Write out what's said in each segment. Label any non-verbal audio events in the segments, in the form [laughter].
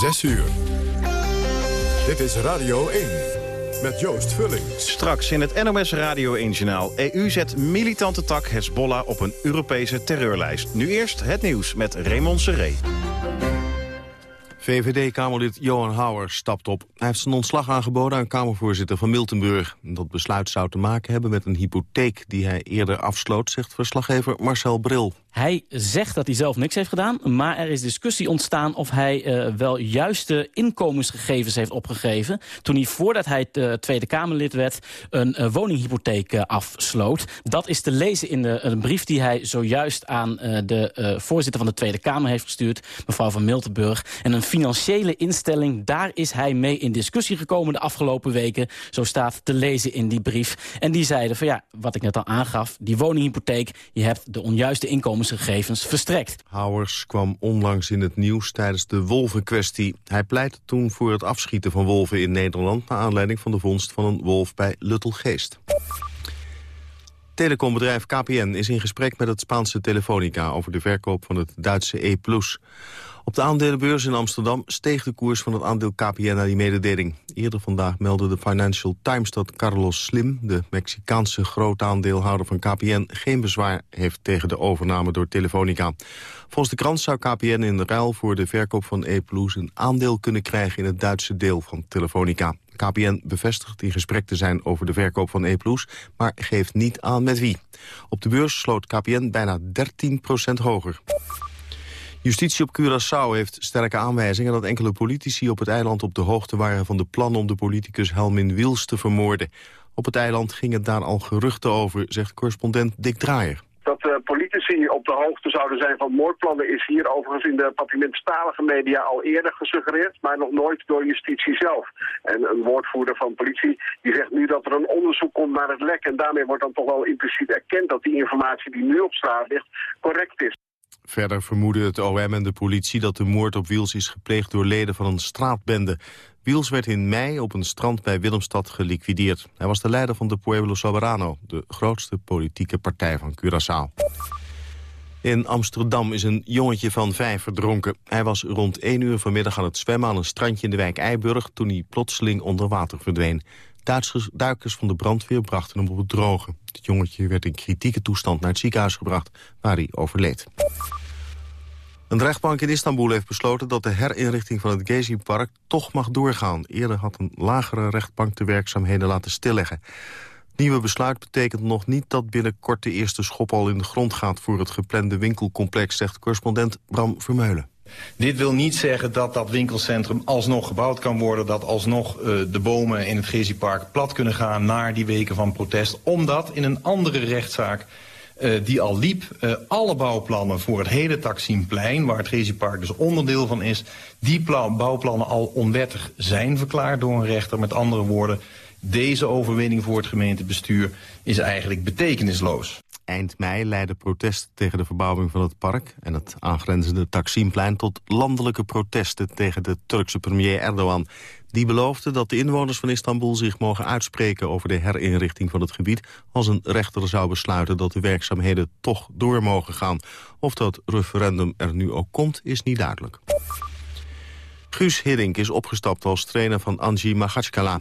6 uur. Dit is Radio 1 met Joost Vullings. Straks in het NOS Radio 1-journaal. EU zet militante tak Hezbollah op een Europese terreurlijst. Nu eerst het nieuws met Raymond Seré. VVD-Kamerlid Johan Houwer stapt op. Hij heeft zijn ontslag aangeboden aan Kamervoorzitter van Miltenburg. Dat besluit zou te maken hebben met een hypotheek die hij eerder afsloot, zegt verslaggever Marcel Bril. Hij zegt dat hij zelf niks heeft gedaan, maar er is discussie ontstaan of hij uh, wel juiste inkomensgegevens heeft opgegeven. Toen hij voordat hij uh, Tweede Kamerlid werd een uh, woninghypotheek afsloot. Dat is te lezen in de, een brief die hij zojuist aan de voorzitter van de Tweede Kamer heeft gestuurd, mevrouw van Miltenburg. En een financiële instelling, daar is hij mee in discussie gekomen de afgelopen weken. Zo staat te lezen in die brief. En die zeiden van ja, wat ik net al aangaf, die woninghypotheek, je hebt de onjuiste inkomensgegevens verstrekt. Houwers kwam onlangs in het nieuws tijdens de wolvenkwestie. Hij pleitte toen voor het afschieten van wolven in Nederland... naar aanleiding van de vondst van een wolf bij Luttelgeest. Telecombedrijf KPN is in gesprek met het Spaanse Telefonica... over de verkoop van het Duitse E+. Op de aandelenbeurs in Amsterdam steeg de koers van het aandeel KPN naar die mededeling. Eerder vandaag meldde de Financial Times dat Carlos Slim, de Mexicaanse grootaandeelhouder van KPN, geen bezwaar heeft tegen de overname door Telefonica. Volgens de krant zou KPN in de ruil voor de verkoop van E een aandeel kunnen krijgen in het Duitse deel van Telefonica. KPN bevestigt in gesprek te zijn over de verkoop van E+, maar geeft niet aan met wie. Op de beurs sloot KPN bijna 13% hoger. Justitie op Curaçao heeft sterke aanwijzingen dat enkele politici op het eiland op de hoogte waren van de plannen om de politicus Helmin Wiels te vermoorden. Op het eiland gingen daar al geruchten over, zegt correspondent Dick Draaier. Dat uh, politici op de hoogte zouden zijn van moordplannen is hier overigens in de papimentstalige media al eerder gesuggereerd, maar nog nooit door justitie zelf. En een woordvoerder van politie die zegt nu dat er een onderzoek komt naar het lek en daarmee wordt dan toch wel impliciet erkend dat die informatie die nu op straat ligt correct is. Verder vermoeden het OM en de politie dat de moord op Wiels is gepleegd door leden van een straatbende. Wiels werd in mei op een strand bij Willemstad geliquideerd. Hij was de leider van de Pueblo Soberano, de grootste politieke partij van Curaçao. In Amsterdam is een jongetje van vijf verdronken. Hij was rond 1 uur vanmiddag aan het zwemmen aan een strandje in de wijk Eiburg... toen hij plotseling onder water verdween. Duitsers, duikers van de brandweer brachten hem op het droge. Het jongetje werd in kritieke toestand naar het ziekenhuis gebracht, waar hij overleed. Een rechtbank in Istanbul heeft besloten dat de herinrichting van het Gezi-park toch mag doorgaan. Eerder had een lagere rechtbank de werkzaamheden laten stilleggen. Het nieuwe besluit betekent nog niet dat binnenkort de eerste schop al in de grond gaat voor het geplande winkelcomplex, zegt correspondent Bram Vermeulen. Dit wil niet zeggen dat dat winkelcentrum alsnog gebouwd kan worden... dat alsnog uh, de bomen in het Gezi-park plat kunnen gaan naar die weken van protest. Omdat in een andere rechtszaak uh, die al liep, uh, alle bouwplannen voor het hele Taksimplein... waar het Gezi-park dus onderdeel van is... die bouwplannen al onwettig zijn verklaard door een rechter. Met andere woorden, deze overwinning voor het gemeentebestuur is eigenlijk betekenisloos. Eind mei leidde protesten tegen de verbouwing van het park... en het aangrenzende Taksimplein tot landelijke protesten tegen de Turkse premier Erdogan. Die beloofde dat de inwoners van Istanbul zich mogen uitspreken... over de herinrichting van het gebied... als een rechter zou besluiten dat de werkzaamheden toch door mogen gaan. Of dat referendum er nu ook komt, is niet duidelijk. Guus Hiddink is opgestapt als trainer van Anji Magachkala.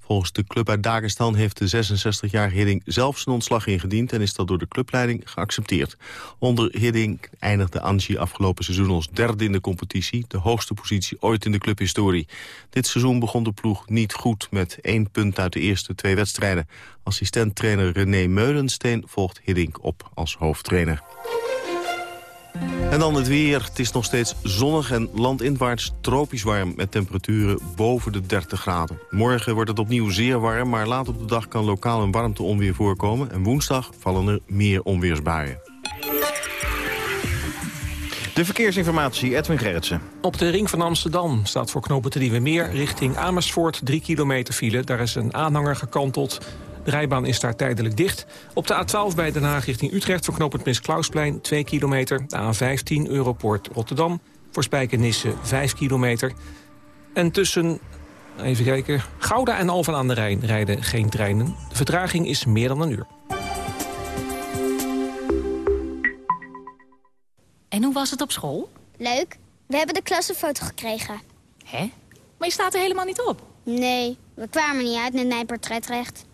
Volgens de club uit Dagestan heeft de 66-jarige Hidding zelf zijn ontslag ingediend... en is dat door de clubleiding geaccepteerd. Onder Hidding eindigde Angie afgelopen seizoen als derde in de competitie... de hoogste positie ooit in de clubhistorie. Dit seizoen begon de ploeg niet goed met één punt uit de eerste twee wedstrijden. Assistent-trainer René Meulensteen volgt Hidding op als hoofdtrainer. En dan het weer. Het is nog steeds zonnig en landinwaarts tropisch warm... met temperaturen boven de 30 graden. Morgen wordt het opnieuw zeer warm, maar laat op de dag kan lokaal een warmteonweer voorkomen. En woensdag vallen er meer onweersbuien. De verkeersinformatie, Edwin Gerritsen. Op de ring van Amsterdam staat voor knopen te Meer... richting Amersfoort 3 kilometer file. Daar is een aanhanger gekanteld. De rijbaan is daar tijdelijk dicht. Op de A12 bij Den Haag richting Utrecht voor knooppunt Prins Klausplein 2 kilometer. De A15 Europoort Rotterdam voor Spijkenisse 5 kilometer. En tussen, even kijken, Gouda en Alphen aan de Rijn rijden geen treinen. De vertraging is meer dan een uur. En hoe was het op school? Leuk. We hebben de klassenfoto gekregen. Hè? Maar je staat er helemaal niet op. Nee, we kwamen niet uit met mijn portretrecht.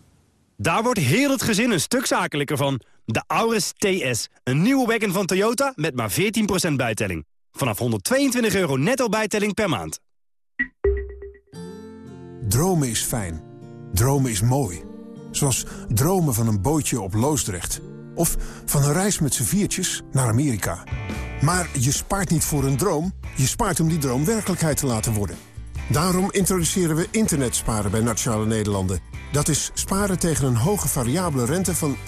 Daar wordt heel het gezin een stuk zakelijker van. De Auris TS, een nieuwe wagon van Toyota met maar 14% bijtelling. Vanaf 122 euro netto bijtelling per maand. Dromen is fijn. Dromen is mooi. Zoals dromen van een bootje op Loosdrecht. Of van een reis met z'n viertjes naar Amerika. Maar je spaart niet voor een droom. Je spaart om die droom werkelijkheid te laten worden. Daarom introduceren we internetsparen bij Nationale Nederlanden. Dat is sparen tegen een hoge variabele rente van 1,95%.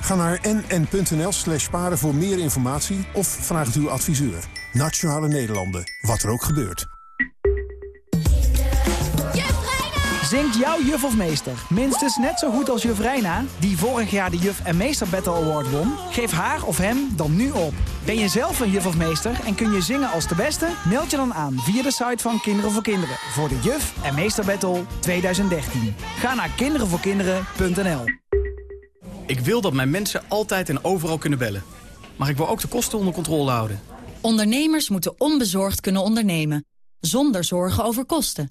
Ga naar nn.nl slash sparen voor meer informatie of vraag het uw adviseur. Nationale Nederlanden, wat er ook gebeurt. Zingt jouw juf of meester minstens net zo goed als juf Reina... die vorig jaar de Juf en Meester Battle Award won? Geef haar of hem dan nu op. Ben je zelf een juf of meester en kun je zingen als de beste? Meld je dan aan via de site van Kinderen voor Kinderen... voor de Juf en Meester Battle 2013. Ga naar kinderenvoorkinderen.nl Ik wil dat mijn mensen altijd en overal kunnen bellen. Maar ik wil ook de kosten onder controle houden. Ondernemers moeten onbezorgd kunnen ondernemen. Zonder zorgen over kosten.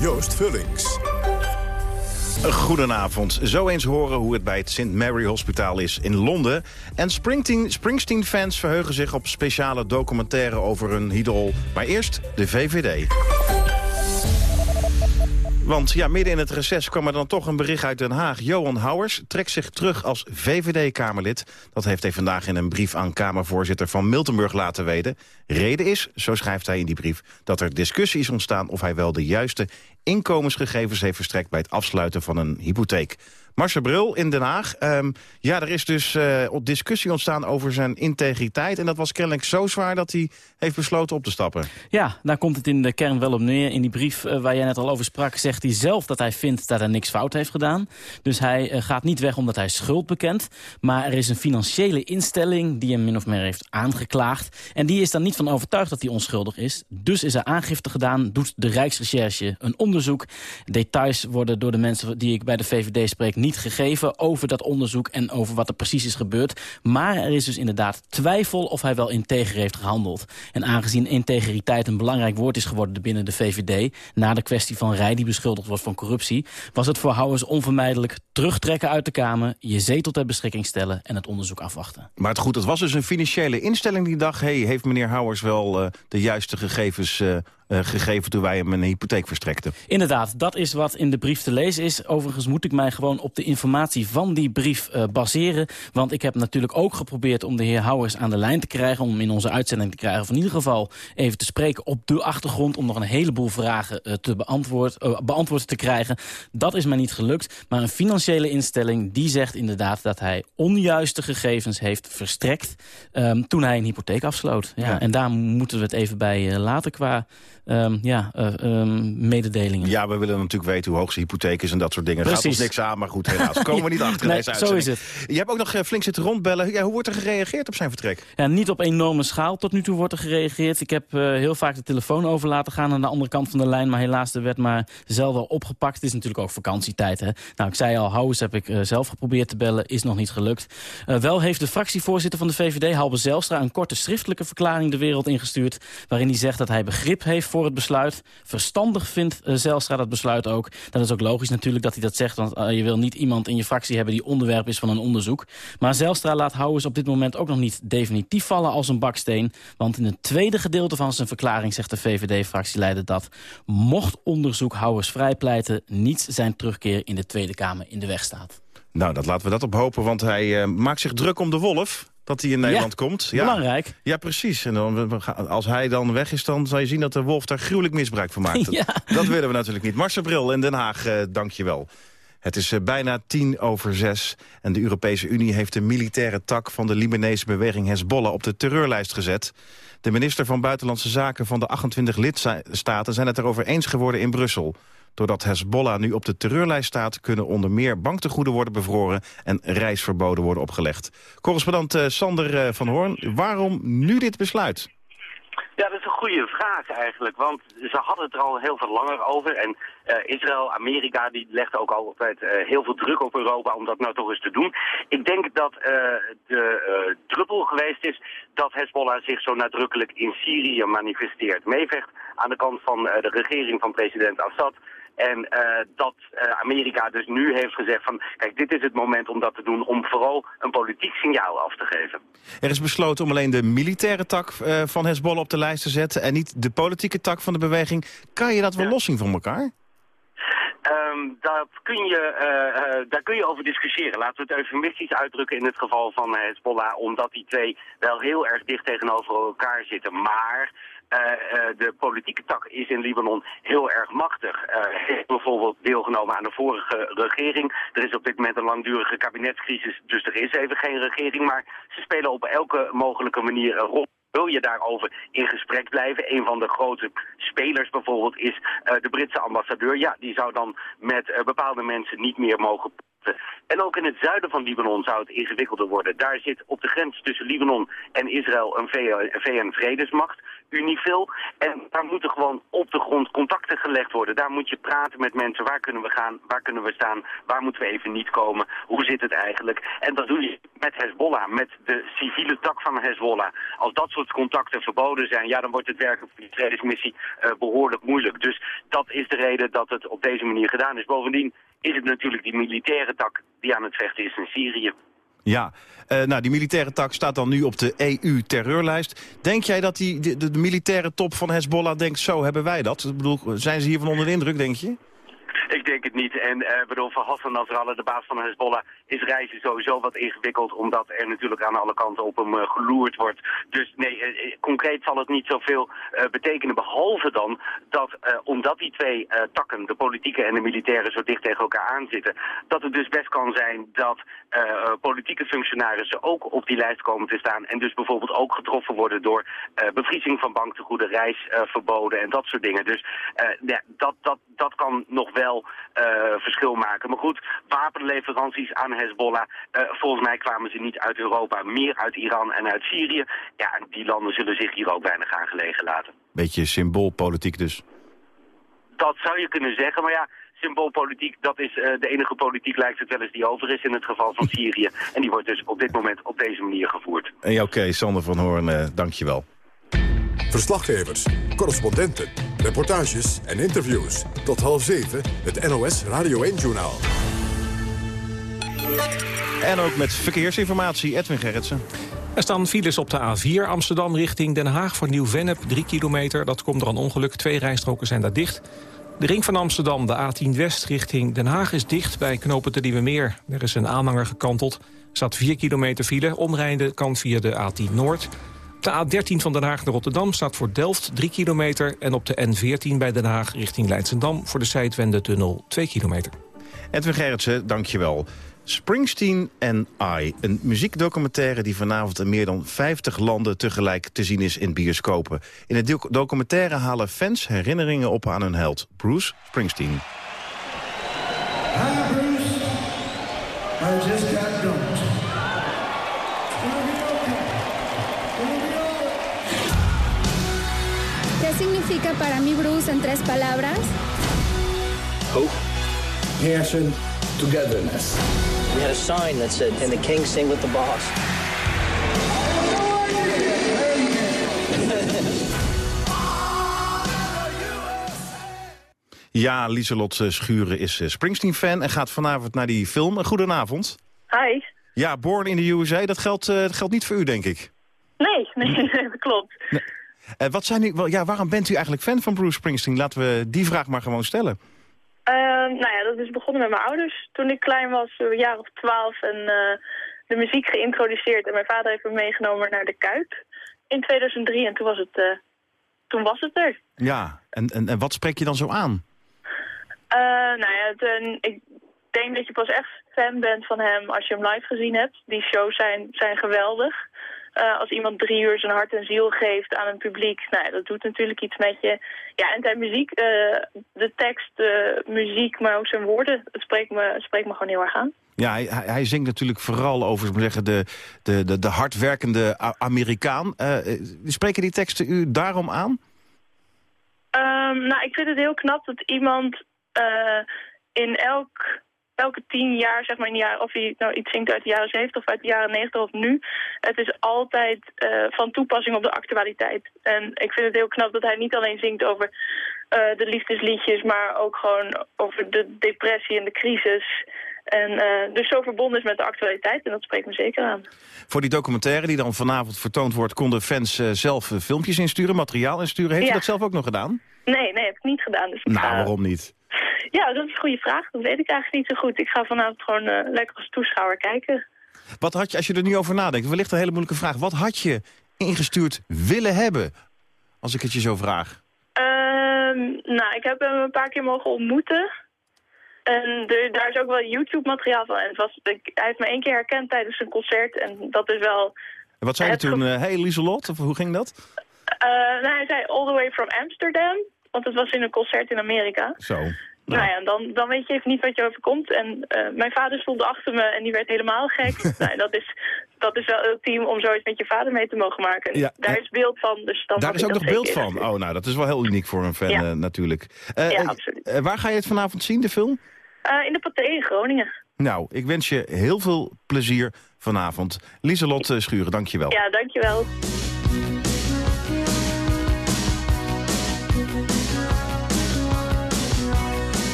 Joost Vullings. Goedenavond. Zo eens horen hoe het bij het St. Mary Hospitaal is in Londen. En Springsteen-fans verheugen zich op speciale documentaire over hun idool. Maar eerst de VVD. Want ja, midden in het reces kwam er dan toch een bericht uit Den Haag. Johan Houwers trekt zich terug als VVD-Kamerlid. Dat heeft hij vandaag in een brief aan Kamervoorzitter van Miltenburg laten weten. Reden is, zo schrijft hij in die brief, dat er discussie is ontstaan... of hij wel de juiste inkomensgegevens heeft verstrekt... bij het afsluiten van een hypotheek. Marcel Brul in Den Haag. Um, ja, er is dus uh, discussie ontstaan over zijn integriteit. En dat was kennelijk zo zwaar dat hij heeft besloten op te stappen. Ja, daar komt het in de kern wel op neer. In die brief uh, waar jij net al over sprak, zegt hij zelf dat hij vindt dat hij niks fout heeft gedaan. Dus hij uh, gaat niet weg omdat hij schuld bekent. Maar er is een financiële instelling die hem min of meer heeft aangeklaagd. En die is dan niet van overtuigd dat hij onschuldig is. Dus is er aangifte gedaan, doet de Rijksrecherche een onderzoek. Details worden door de mensen die ik bij de VVD spreek niet gegeven over dat onderzoek en over wat er precies is gebeurd. Maar er is dus inderdaad twijfel of hij wel integer heeft gehandeld. En aangezien integriteit een belangrijk woord is geworden binnen de VVD... na de kwestie van Rij die beschuldigd wordt van corruptie... was het voor Houwers onvermijdelijk terugtrekken uit de Kamer... je zetel ter beschikking stellen en het onderzoek afwachten. Maar het goed, het was dus een financiële instelling die dacht... hey, heeft meneer Houwers wel uh, de juiste gegevens... Uh, gegeven toen wij hem een hypotheek verstrekten. Inderdaad, dat is wat in de brief te lezen is. Overigens moet ik mij gewoon op de informatie van die brief uh, baseren. Want ik heb natuurlijk ook geprobeerd om de heer Houwers aan de lijn te krijgen... om in onze uitzending te krijgen, of in ieder geval even te spreken op de achtergrond... om nog een heleboel vragen uh, te beantwoord, beantwoord te krijgen. Dat is mij niet gelukt. Maar een financiële instelling die zegt inderdaad dat hij onjuiste gegevens heeft verstrekt... Um, toen hij een hypotheek afsloot. Ja, ja. En daar moeten we het even bij laten qua um, ja, uh, um, mededelingen. Ja, we willen natuurlijk weten hoe hoog zijn hypotheek is en dat soort dingen. Precies. Gaat ons niks aan, maar goed, helaas. [laughs] Komen we niet achter nee, deze uitzending. Zo is het. Je hebt ook nog uh, flink zitten rondbellen. Ja, hoe wordt er gereageerd op zijn vertrek? Ja, niet op enorme schaal. Tot nu toe wordt er gereageerd. Ik heb uh, heel vaak de telefoon over laten gaan aan de andere kant van de lijn. Maar helaas, er werd maar zelden opgepakt. Het is natuurlijk ook vakantietijd. Hè? Nou, ik zei al, Houwers heb ik uh, zelf geprobeerd te bellen. Is nog niet gelukt. Wel heeft de fractievoorzitter van de VVD, Halbe Zelstra... een korte schriftelijke verklaring de wereld ingestuurd... waarin hij zegt dat hij begrip heeft voor het besluit verstandig vindt uh, Zijlstra dat besluit ook. Dat is ook logisch natuurlijk dat hij dat zegt. Want uh, je wil niet iemand in je fractie hebben die onderwerp is van een onderzoek. Maar Zijlstra laat Houwers op dit moment ook nog niet definitief vallen als een baksteen. Want in het tweede gedeelte van zijn verklaring zegt de VVD-fractieleider dat... mocht onderzoek Houwers vrijpleiten niet zijn terugkeer in de Tweede Kamer in de weg staat. Nou, dat laten we dat op hopen, want hij uh, maakt zich druk om de wolf dat hij in Nederland ja, komt. Ja, belangrijk. Ja, precies. En dan, als hij dan weg is, dan zal je zien dat de wolf daar gruwelijk misbruik van maakt. [laughs] Ja. Dat willen we natuurlijk niet. Marcel Bril in Den Haag, uh, dank je wel. Het is eh, bijna tien over zes en de Europese Unie heeft de militaire tak van de Libanese beweging Hezbollah op de terreurlijst gezet. De minister van Buitenlandse Zaken van de 28 lidstaten zijn het erover eens geworden in Brussel. Doordat Hezbollah nu op de terreurlijst staat... kunnen onder meer banktegoeden worden bevroren... en reisverboden worden opgelegd. Correspondent eh, Sander eh, van Hoorn, waarom nu dit besluit? Ja, dat is een goede vraag eigenlijk, want ze hadden het er al heel veel langer over. En uh, Israël, Amerika, die legt ook altijd uh, heel veel druk op Europa om dat nou toch eens te doen. Ik denk dat uh, de druppel geweest is dat Hezbollah zich zo nadrukkelijk in Syrië manifesteert. Meevecht aan de kant van de regering van president Assad. En uh, dat uh, Amerika dus nu heeft gezegd van... kijk, dit is het moment om dat te doen... om vooral een politiek signaal af te geven. Er is besloten om alleen de militaire tak uh, van Hezbollah op de lijst te zetten... en niet de politieke tak van de beweging. Kan je dat wel ja. los zien van elkaar? Um, dat kun je, uh, uh, daar kun je over discussiëren. Laten we het eufemistisch uitdrukken in het geval van Hezbollah... omdat die twee wel heel erg dicht tegenover elkaar zitten. Maar de politieke tak is in Libanon heel erg machtig. Uh, heeft bijvoorbeeld deelgenomen aan de vorige regering. Er is op dit moment een langdurige kabinetscrisis, dus er is even geen regering. Maar ze spelen op elke mogelijke manier een rol. Wil je daarover in gesprek blijven? Een van de grote spelers bijvoorbeeld is de Britse ambassadeur. Ja, die zou dan met bepaalde mensen niet meer mogen. En ook in het zuiden van Libanon zou het ingewikkelder worden. Daar zit op de grens tussen Libanon en Israël een VN-vredesmacht, Unifil. En daar moeten gewoon op de grond contacten gelegd worden. Daar moet je praten met mensen. Waar kunnen we gaan? Waar kunnen we staan? Waar moeten we even niet komen? Hoe zit het eigenlijk? En dat doe je met Hezbollah, met de civiele tak van Hezbollah. Als dat soort contacten verboden zijn, ja, dan wordt het werken voor die vredesmissie uh, behoorlijk moeilijk. Dus dat is de reden dat het op deze manier gedaan is. Bovendien is het natuurlijk die militaire tak die aan het vechten is in Syrië. Ja, uh, nou die militaire tak staat dan nu op de EU-terreurlijst. Denk jij dat die, de, militaire top van Hezbollah denkt, zo hebben wij dat? Ik bedoel, zijn ze hiervan onder de indruk, denk je? Ik denk het niet. En uh, bedoel, voor Hassan Nasrallah, de baas van Hezbollah, is reizen sowieso wat ingewikkeld. Omdat er natuurlijk aan alle kanten op hem uh, geloerd wordt. Dus nee, uh, concreet zal het niet zoveel betekenen. Behalve dan dat, omdat die twee takken, de politieke en de militaire, zo dicht tegen elkaar aanzitten. Dat het dus best kan zijn dat politieke functionarissen ook op die lijst komen te staan. En dus bijvoorbeeld ook getroffen worden door bevriezing van banktegoeden, reisverboden en dat soort dingen. Dus ja, dat, dat, dat kan nog wel verschil maken. Maar goed, wapenleveranties aan Hezbollah, uh, volgens mij kwamen ze niet uit Europa, meer uit Iran en uit Syrië. Ja, en die landen zullen zich hier ook weinig aan gelegen laten. Beetje symboolpolitiek dus. Dat zou je kunnen zeggen, maar ja, symboolpolitiek, dat is uh, de enige politiek lijkt het wel eens die over is in het geval van [laughs] Syrië. En die wordt dus op dit moment op deze manier gevoerd. En ja, oké, okay, Sander van Hoorn, uh, dank je wel. Verslaggevers, correspondenten, reportages en interviews. Tot half zeven, het NOS Radio 1-journaal. En ook met verkeersinformatie, Edwin Gerritsen. Er staan files op de A4 Amsterdam richting Den Haag voor Nieuw-Vennep, 3 kilometer. Dat komt door een ongeluk, twee rijstroken zijn daar dicht. De ring van Amsterdam, de A10 West richting Den Haag, is dicht bij knopen te Nieuwe Meer. Er is een aanhanger gekanteld. Er staat 4 kilometer file, omrijden kan via de A10 Noord. Op de A13 van Den Haag naar Rotterdam staat voor Delft 3 kilometer... en op de N14 bij Den Haag richting Leidsendam voor de Zuidwende-tunnel 2 kilometer. Edwin Gerritsen, dankjewel. Springsteen and I, een muziekdocumentaire die vanavond in meer dan 50 landen tegelijk te zien is in bioscopen. In het documentaire halen fans herinneringen op aan hun held, Bruce Springsteen. Hi Bruce, I just got dumped. ¿Qué significa para mí Bruce en tres palabras? Hope, passion, togetherness. We had a sign that said, "Can the king sing with the boss?" Ja, Lieselot Schuren is Springsteen-fan en gaat vanavond naar die film. Goedenavond. Hi. Ja, Born in the USA, dat geldt, uh, dat geldt niet voor u, denk ik. Nee, [laughs] nee, dat klopt. Nee. Uh, wat zijn u, wel, ja, waarom bent u eigenlijk fan van Bruce Springsteen? Laten we die vraag maar gewoon stellen. Uh, nou ja, dat is begonnen met mijn ouders. Toen ik klein was, een jaar of twaalf, en de muziek geïntroduceerd. En mijn vader heeft me meegenomen naar de Kuip in 2003. En toen was het, toen was het er. Ja, en, en, en wat spreek je dan zo aan? nou ja, het, ik, denk dat je pas echt fan bent van hem als je hem live gezien hebt. Die shows zijn, zijn geweldig. Eh, als iemand drie uur zijn hart en ziel geeft aan een publiek, nou, dat doet natuurlijk iets met je. Ja, en zijn muziek, eh, de tekst, de muziek, maar ook zijn woorden, het spreekt me, spreekt me gewoon heel erg aan. Ja, hij, hij zingt natuurlijk vooral over zeggen, de, de, de, de hardwerkende Amerikaan. Eh, spreken die teksten u daarom aan? Ehm, nou, ik vind het heel knap dat iemand in elk, elke tien jaar, zeg maar, in de jaren, of hij nou iets zingt uit de jaren zeventig of uit de jaren negentig of nu, het is altijd eh, van toepassing op de actualiteit. En ik vind het heel knap dat hij niet alleen zingt over eh, de liefdesliedjes, maar ook gewoon over de depressie en de crisis. En eh, dus zo verbonden is met de actualiteit en dat spreekt me zeker aan. Voor die documentaire die dan vanavond vertoond wordt... konden fans zelf filmpjes insturen, materiaal insturen. Heeft u dat zelf ook nog gedaan? Nee, nee, heb ik niet gedaan. Dus Nou, waarom niet? [laughs] Ja, dat is een goede vraag. Dat weet ik eigenlijk niet zo goed. Ik ga vanavond gewoon eh, lekker als toeschouwer kijken. Wat had je, als je er nu over nadenkt, wellicht een hele moeilijke vraag. Wat had je ingestuurd willen hebben, als ik het je zo vraag? Ehm, nou, ik heb hem een paar keer mogen ontmoeten. En daar is ook wel YouTube-materiaal van. En het was, ik, hij heeft me één keer herkend tijdens een concert. En dat is wel... En wat zei je Het toen? eh, hey Lieselot, of hoe ging dat? eh nou, hij zei all the way from Amsterdam. Want het was in een concert in Amerika. Zo. Nou, ja, dan, dan weet je even niet wat je overkomt. En eh, mijn vader stond achter me en die werd helemaal gek. [laughs] nou, dat, is, dat is wel ultiem om zoiets met je vader mee te mogen maken. Ja, Daar is beeld van, dus dan Daar is ook nog beeld van. Oh, nou, dat is wel heel uniek voor een fan Ja. eh, natuurlijk. Eh, Ja, absoluut. waar ga je het vanavond zien, de film? In de Pathé in Groningen. Nou, ik wens je heel veel plezier vanavond. Lieselot eh, Schuren, dank je wel. Ja, dankjewel.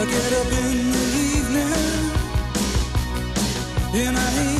I get up in the evening and I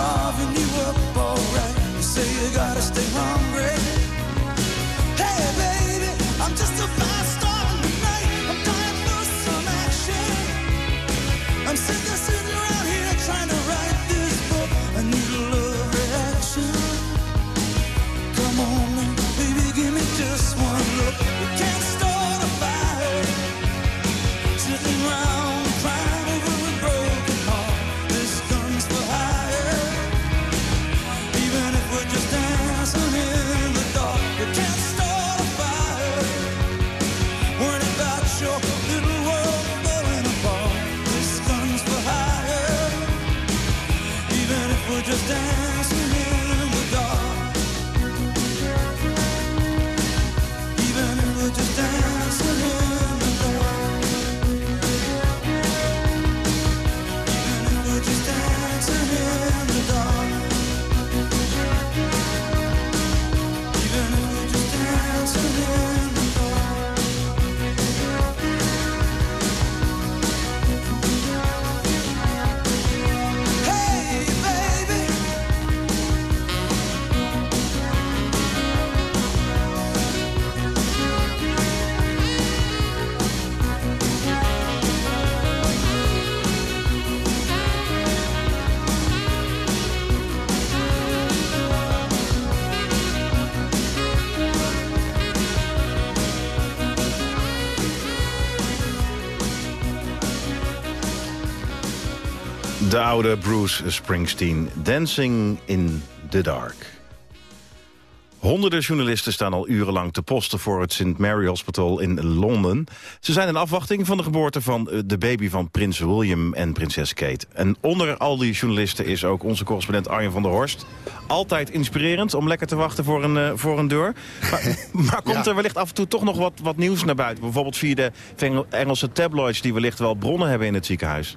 carving you up alright. You say you gotta stay hungry. Hey, baby, I'm just a De oude Bruce Springsteen, Dancing in the Dark. Honderden journalisten staan al urenlang te posten voor het St. Mary Hospital in Londen. Ze zijn in afwachting van de geboorte van eh, de baby van prins William en prinses Kate. En onder al die journalisten is ook onze correspondent Arjen van der Horst. Altijd inspirerend om lekker te wachten voor een, uh, voor een deur. Maar, [laughs] maar komt er wellicht af en toe toch nog wat, wat nieuws naar buiten? Bijvoorbeeld via de Engelse tabloids die wellicht wel bronnen hebben in het ziekenhuis.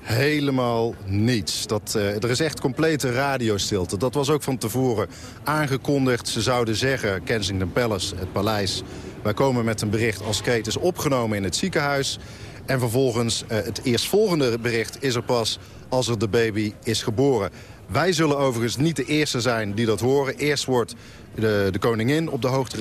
Helemaal niets. Dat, uh, er is echt complete radiostilte. Dat was ook van tevoren aangekondigd. Ze zouden zeggen, Kensington Palace, het paleis... wij komen met een bericht als Kate is opgenomen in het ziekenhuis. En vervolgens, uh, het eerstvolgende bericht is er pas als er de baby is geboren. Wij zullen overigens niet de eerste zijn die dat horen. Eerst wordt de, de, koningin op de hoogte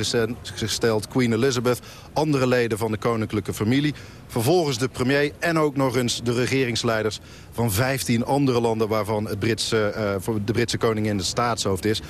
gesteld, Queen Elizabeth... andere leden van de koninklijke familie. Vervolgens de premier en ook nog eens de regeringsleiders... van 15 andere landen waarvan het Britse, uh, de Britse koningin de staatshoofd is.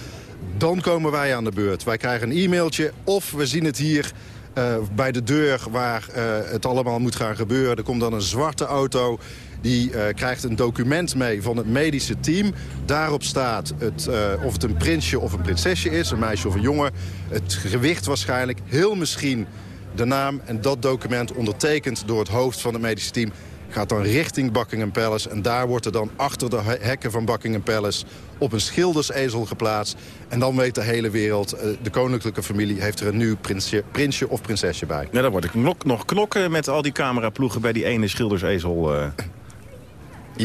Dan komen wij aan de beurt. Wij krijgen een e-mailtje of we zien het hier... Uh, bij de deur waar uh, het allemaal moet gaan gebeuren. Er komt dan een zwarte auto die uh, krijgt een document mee van het medische team. Daarop staat het, uh, of het een prinsje of een prinsesje is, een meisje of een jongen. Het gewicht waarschijnlijk, heel misschien de naam. En dat document ondertekend door het hoofd van het medische team gaat dan richting Buckingham Palace. En daar wordt er dan achter de hekken van Buckingham Palace op een schildersezel geplaatst. En dan weet de hele wereld, uh, de koninklijke familie heeft er een nieuw prinsje, prinsje of prinsesje bij. Ja, dan wordt ik nog knokken met al die cameraploegen bij die ene schildersezel.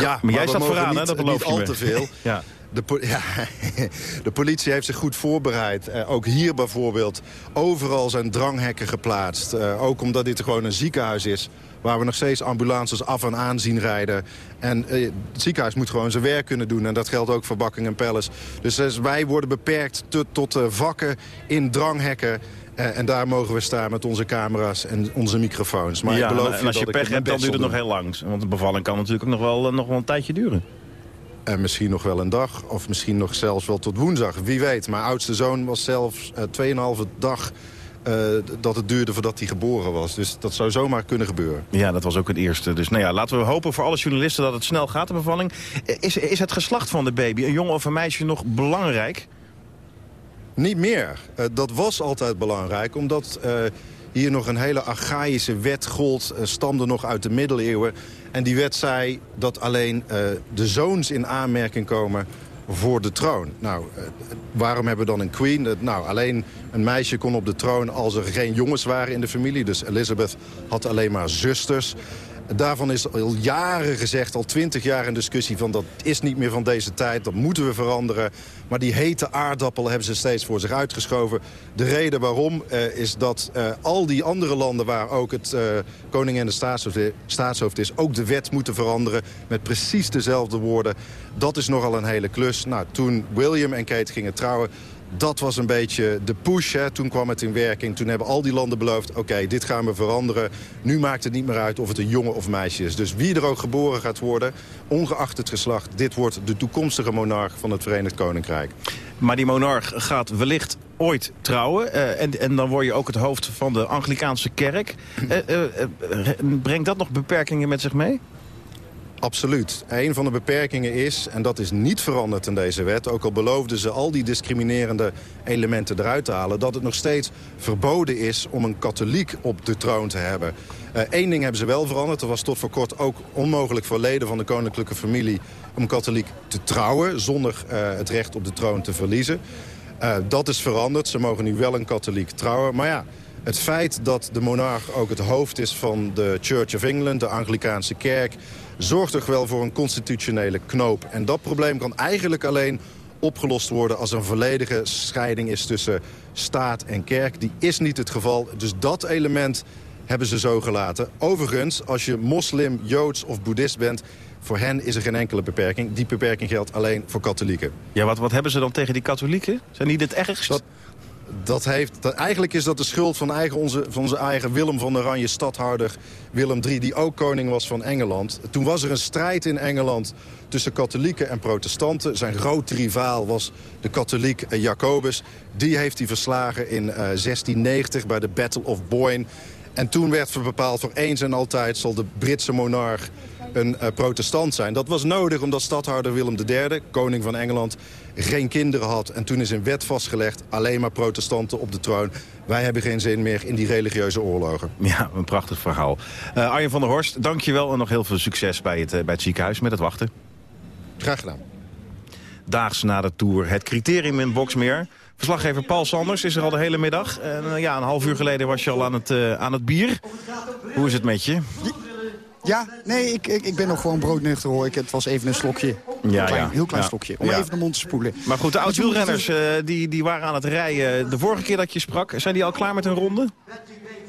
Ja, maar, jij staat vooraan, niet, hè? Dat niet beloof al je te veel. ja. De, po [laughs] ja, de, politie heeft zich goed voorbereid. Uh, ook hier bijvoorbeeld. Overal zijn dranghekken geplaatst. Uh, ook omdat dit gewoon een ziekenhuis is. Waar we nog steeds ambulances af en aan zien rijden. En uh, het ziekenhuis moet gewoon zijn werk kunnen doen. En dat geldt ook voor Buckingham Palace. Dus, dus wij worden beperkt tot, tot vakken in dranghekken. Uh, en daar mogen we staan met onze camera's en onze microfoons. Maar ja, ik beloof en je als je pech hebt, dan duurt het nog heel lang. Want de bevalling kan natuurlijk ook nog wel, nog wel een tijdje duren. En misschien nog wel een dag, of misschien nog zelfs wel tot woensdag. Wie weet. Mijn oudste zoon was zelfs uh, 2,5 dag uh, dat het duurde voordat hij geboren was. Dus dat zou zomaar kunnen gebeuren. Ja, dat was ook het eerste. Dus nou ja, laten we hopen voor alle journalisten dat het snel gaat, de bevalling. Is, is het geslacht van de baby, een jongen of een meisje, nog belangrijk? Niet meer. Uh, dat was altijd belangrijk, omdat uh, hier nog een hele archaïsche wet gold. Uh, stamde nog uit de middeleeuwen. En die wet zei dat alleen de zoons in aanmerking komen voor de troon. Nou, waarom hebben we dan een queen? Nou, alleen een meisje kon op de troon als er geen jongens waren in de familie. Dus Elizabeth had alleen maar zusters. Daarvan is al jaren gezegd, al twintig jaar in discussie... van dat is niet meer van deze tijd, dat moeten we veranderen. Maar die hete aardappel hebben ze steeds voor zich uitgeschoven. De reden waarom uh, is dat uh, al die andere landen... waar ook het uh, koning en de staatshoofd, staatshoofd is... ook de wet moeten veranderen met precies dezelfde woorden. Dat is nogal een hele klus. Nou, toen William en Kate gingen trouwen dat was een beetje de push. Hè. Toen kwam het in werking. Toen hebben al die landen beloofd, oké, dit gaan we veranderen. Nu maakt het niet meer uit of het een jongen of meisje is. Dus wie er ook geboren gaat worden, ongeacht het geslacht... dit wordt de toekomstige monarch van het Verenigd Koninkrijk. Maar die monarch gaat wellicht ooit trouwen. Uh, en, en dan word je ook het hoofd van de Anglikaanse kerk. Uh, uh, brengt dat nog beperkingen met zich mee? Absoluut. Een van de beperkingen is, en dat is niet veranderd in deze wet... ook al beloofden ze al die discriminerende elementen eruit te halen... dat het nog steeds verboden is om een katholiek op de troon te hebben. Eén uh, ding hebben ze wel veranderd. Er was tot voor kort ook onmogelijk voor leden van de koninklijke familie... om katholiek te trouwen zonder uh, het recht op de troon te verliezen. Uh, dat is veranderd. Ze mogen nu wel een katholiek trouwen. Maar ja, het feit dat de monarch ook het hoofd is van de Church of England... de Anglikaanse kerk zorgt toch wel voor een constitutionele knoop. En dat probleem kan eigenlijk alleen opgelost worden... als een volledige scheiding is tussen staat en kerk. Die is niet het geval. Dus dat element hebben ze zo gelaten. Overigens, als je moslim, joods of boeddhist bent... voor hen is er geen enkele beperking. Die beperking geldt alleen voor katholieken. Ja, wat, wat hebben ze dan tegen die katholieken? Zijn die dit ergst? Dat, dat heeft, eigenlijk is dat de schuld van, eigen, onze, van onze eigen Willem van Oranje, stadhouder Willem III... die ook koning was van Engeland. Toen was er een strijd in Engeland tussen katholieken en protestanten. Zijn grote rivaal was de katholiek uh, Jacobus. Die heeft hij verslagen in uh, 1690 bij de Battle of Boyne. En toen werd bepaald voor eens en altijd zal de Britse monarch een eh, protestant zijn. Dat was nodig omdat stadhouder Willem III, koning van Engeland... geen kinderen had. En toen is een wet vastgelegd, alleen maar protestanten op de troon. Wij hebben geen zin meer in die religieuze oorlogen. Ja, een prachtig verhaal. Uh, Arjen van der Horst, dankjewel en nog heel veel succes bij het, bij het ziekenhuis met het wachten. Graag gedaan. Daags na de Tour het criterium in Boksmeer. Verslaggever Paul Sanders is er al de hele middag. En uh, ja, een half uur geleden was je al aan het, uh, aan het bier. Hoe is het met je? Ja, nee, ik, ik, ik ben nog gewoon broodnuchter hoor. Ik, het was even een slokje. Ja, een klein, ja. heel klein ja. slokje. Om ja. even de mond te spoelen. Maar goed, de oud-wielrenners uh, die, die waren aan het rijden. De vorige keer dat je sprak, zijn die al klaar met hun ronde?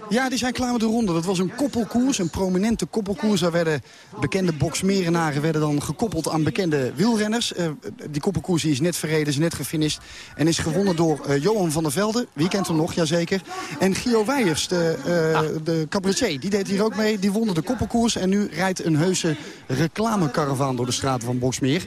Ja, die zijn klaar met de ronde. Dat was een koppelkoers, een prominente koppelkoers. Daar werden bekende boksmerenaren werden dan gekoppeld aan bekende wielrenners. Uh, die koppelkoers die is net verreden, is net gefinished. En is gewonnen door uh, Johan van der Velde. Wie kent hem nog? Jazeker. En Gio Weijers, de, uh, ah. de cabaretier, die deed hier ook mee. Die won de koppelkoers. En nu rijdt een heuse reclamekaravaan door de straten van Boksmeer.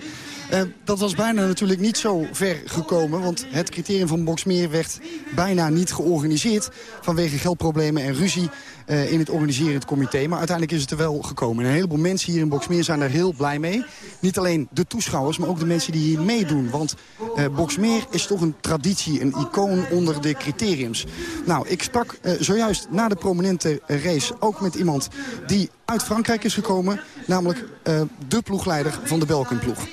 Uh, dat was bijna natuurlijk niet zo ver gekomen. Want het criterium van Boksmeer werd bijna niet georganiseerd. Vanwege geldproblemen en ruzie uh, in het organiserend comité. Maar uiteindelijk is het er wel gekomen. En een heleboel mensen hier in Boksmeer zijn er heel blij mee. Niet alleen de toeschouwers, maar ook de mensen die hier meedoen. Want uh, Boksmeer is toch een traditie, een icoon onder de criteriums. Nou, ik sprak zojuist na de prominente race ook met iemand die uit Frankrijk is gekomen. Namelijk de ploegleider van de Belkenploeg.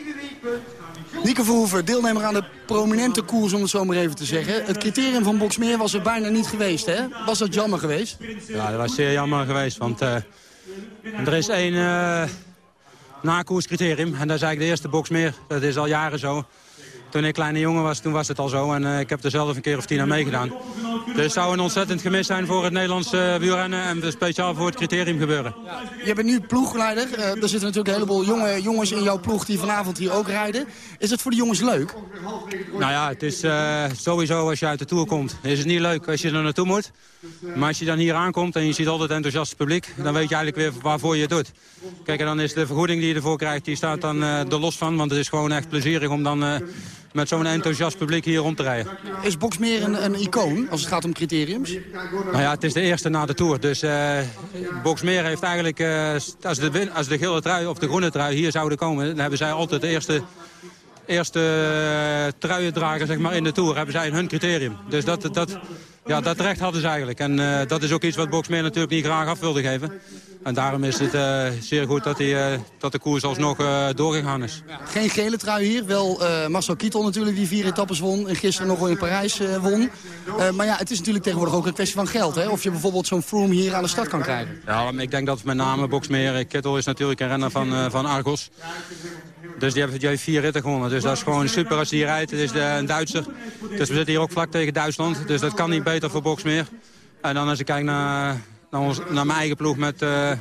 Nieke Verhoeven, deelnemer aan de prominente koers, om het zo maar even te zeggen. Het criterium van Boksmeer was er bijna niet geweest, hè? Was dat jammer geweest? Ja, dat was zeer jammer geweest, want uh, er is één uh, nakoerscriterium. En dat is eigenlijk de eerste Boksmeer. Dat is al jaren zo. Toen ik kleine jongen was, toen was het al zo. En uh, ik heb er zelf een keer of tien aan meegedaan. Dus het zou een ontzettend gemis zijn voor het Nederlandse uh, wielrennen. En speciaal voor het criterium gebeuren. Ja. Je bent nu ploegleider. Uh, er zitten natuurlijk een heleboel jonge jongens in jouw ploeg die vanavond hier ook rijden. Is het voor de jongens leuk? Nou ja, het is sowieso als je uit de Tour komt. Is het niet leuk als je er naartoe moet. Maar als je dan hier aankomt en je ziet altijd enthousiast publiek... dan weet je eigenlijk weer waarvoor je het doet. Kijk, en dan is de vergoeding die je ervoor krijgt... die staat dan er los van. Want het is gewoon echt plezierig om dan met zo'n enthousiast publiek hier rond te rijden. Is Boksmeer een, een icoon als het gaat om criteriums? Nou ja, het is de eerste na de Tour. Dus uh, Boksmeer heeft eigenlijk, uh, als, de, als de gele trui of de groene trui hier zouden komen... dan hebben zij altijd de eerste, eerste uh, truiendrager zeg maar, in de Tour. Hebben zij hun criterium. Dus dat, dat, ja, dat recht hadden ze eigenlijk. En uh, dat is ook iets wat Boksmeer natuurlijk niet graag af wilde geven. En daarom is het uh, zeer goed dat, die, uh, dat de koers alsnog doorgegaan is. Geen gele trui hier. Wel Marcel Kittel natuurlijk die vier etappes won. En gisteren nog wel in Parijs won. maar ja, het is natuurlijk tegenwoordig ook een kwestie van geld. Hè? Of je bijvoorbeeld zo'n Froome hier aan de start kan krijgen. Ja, ik denk dat met name Boksmeer. Kittel is natuurlijk een renner van, van Argos. Dus die heeft, die vier ritten gewonnen. Dus dat is gewoon super als hier rijdt. Het is de, een Duitser. Dus we zitten hier ook vlak tegen Duitsland. Dus dat kan niet beter voor Boksmeer. En dan als ik kijk naar, naar, ons, naar mijn eigen ploeg met uh,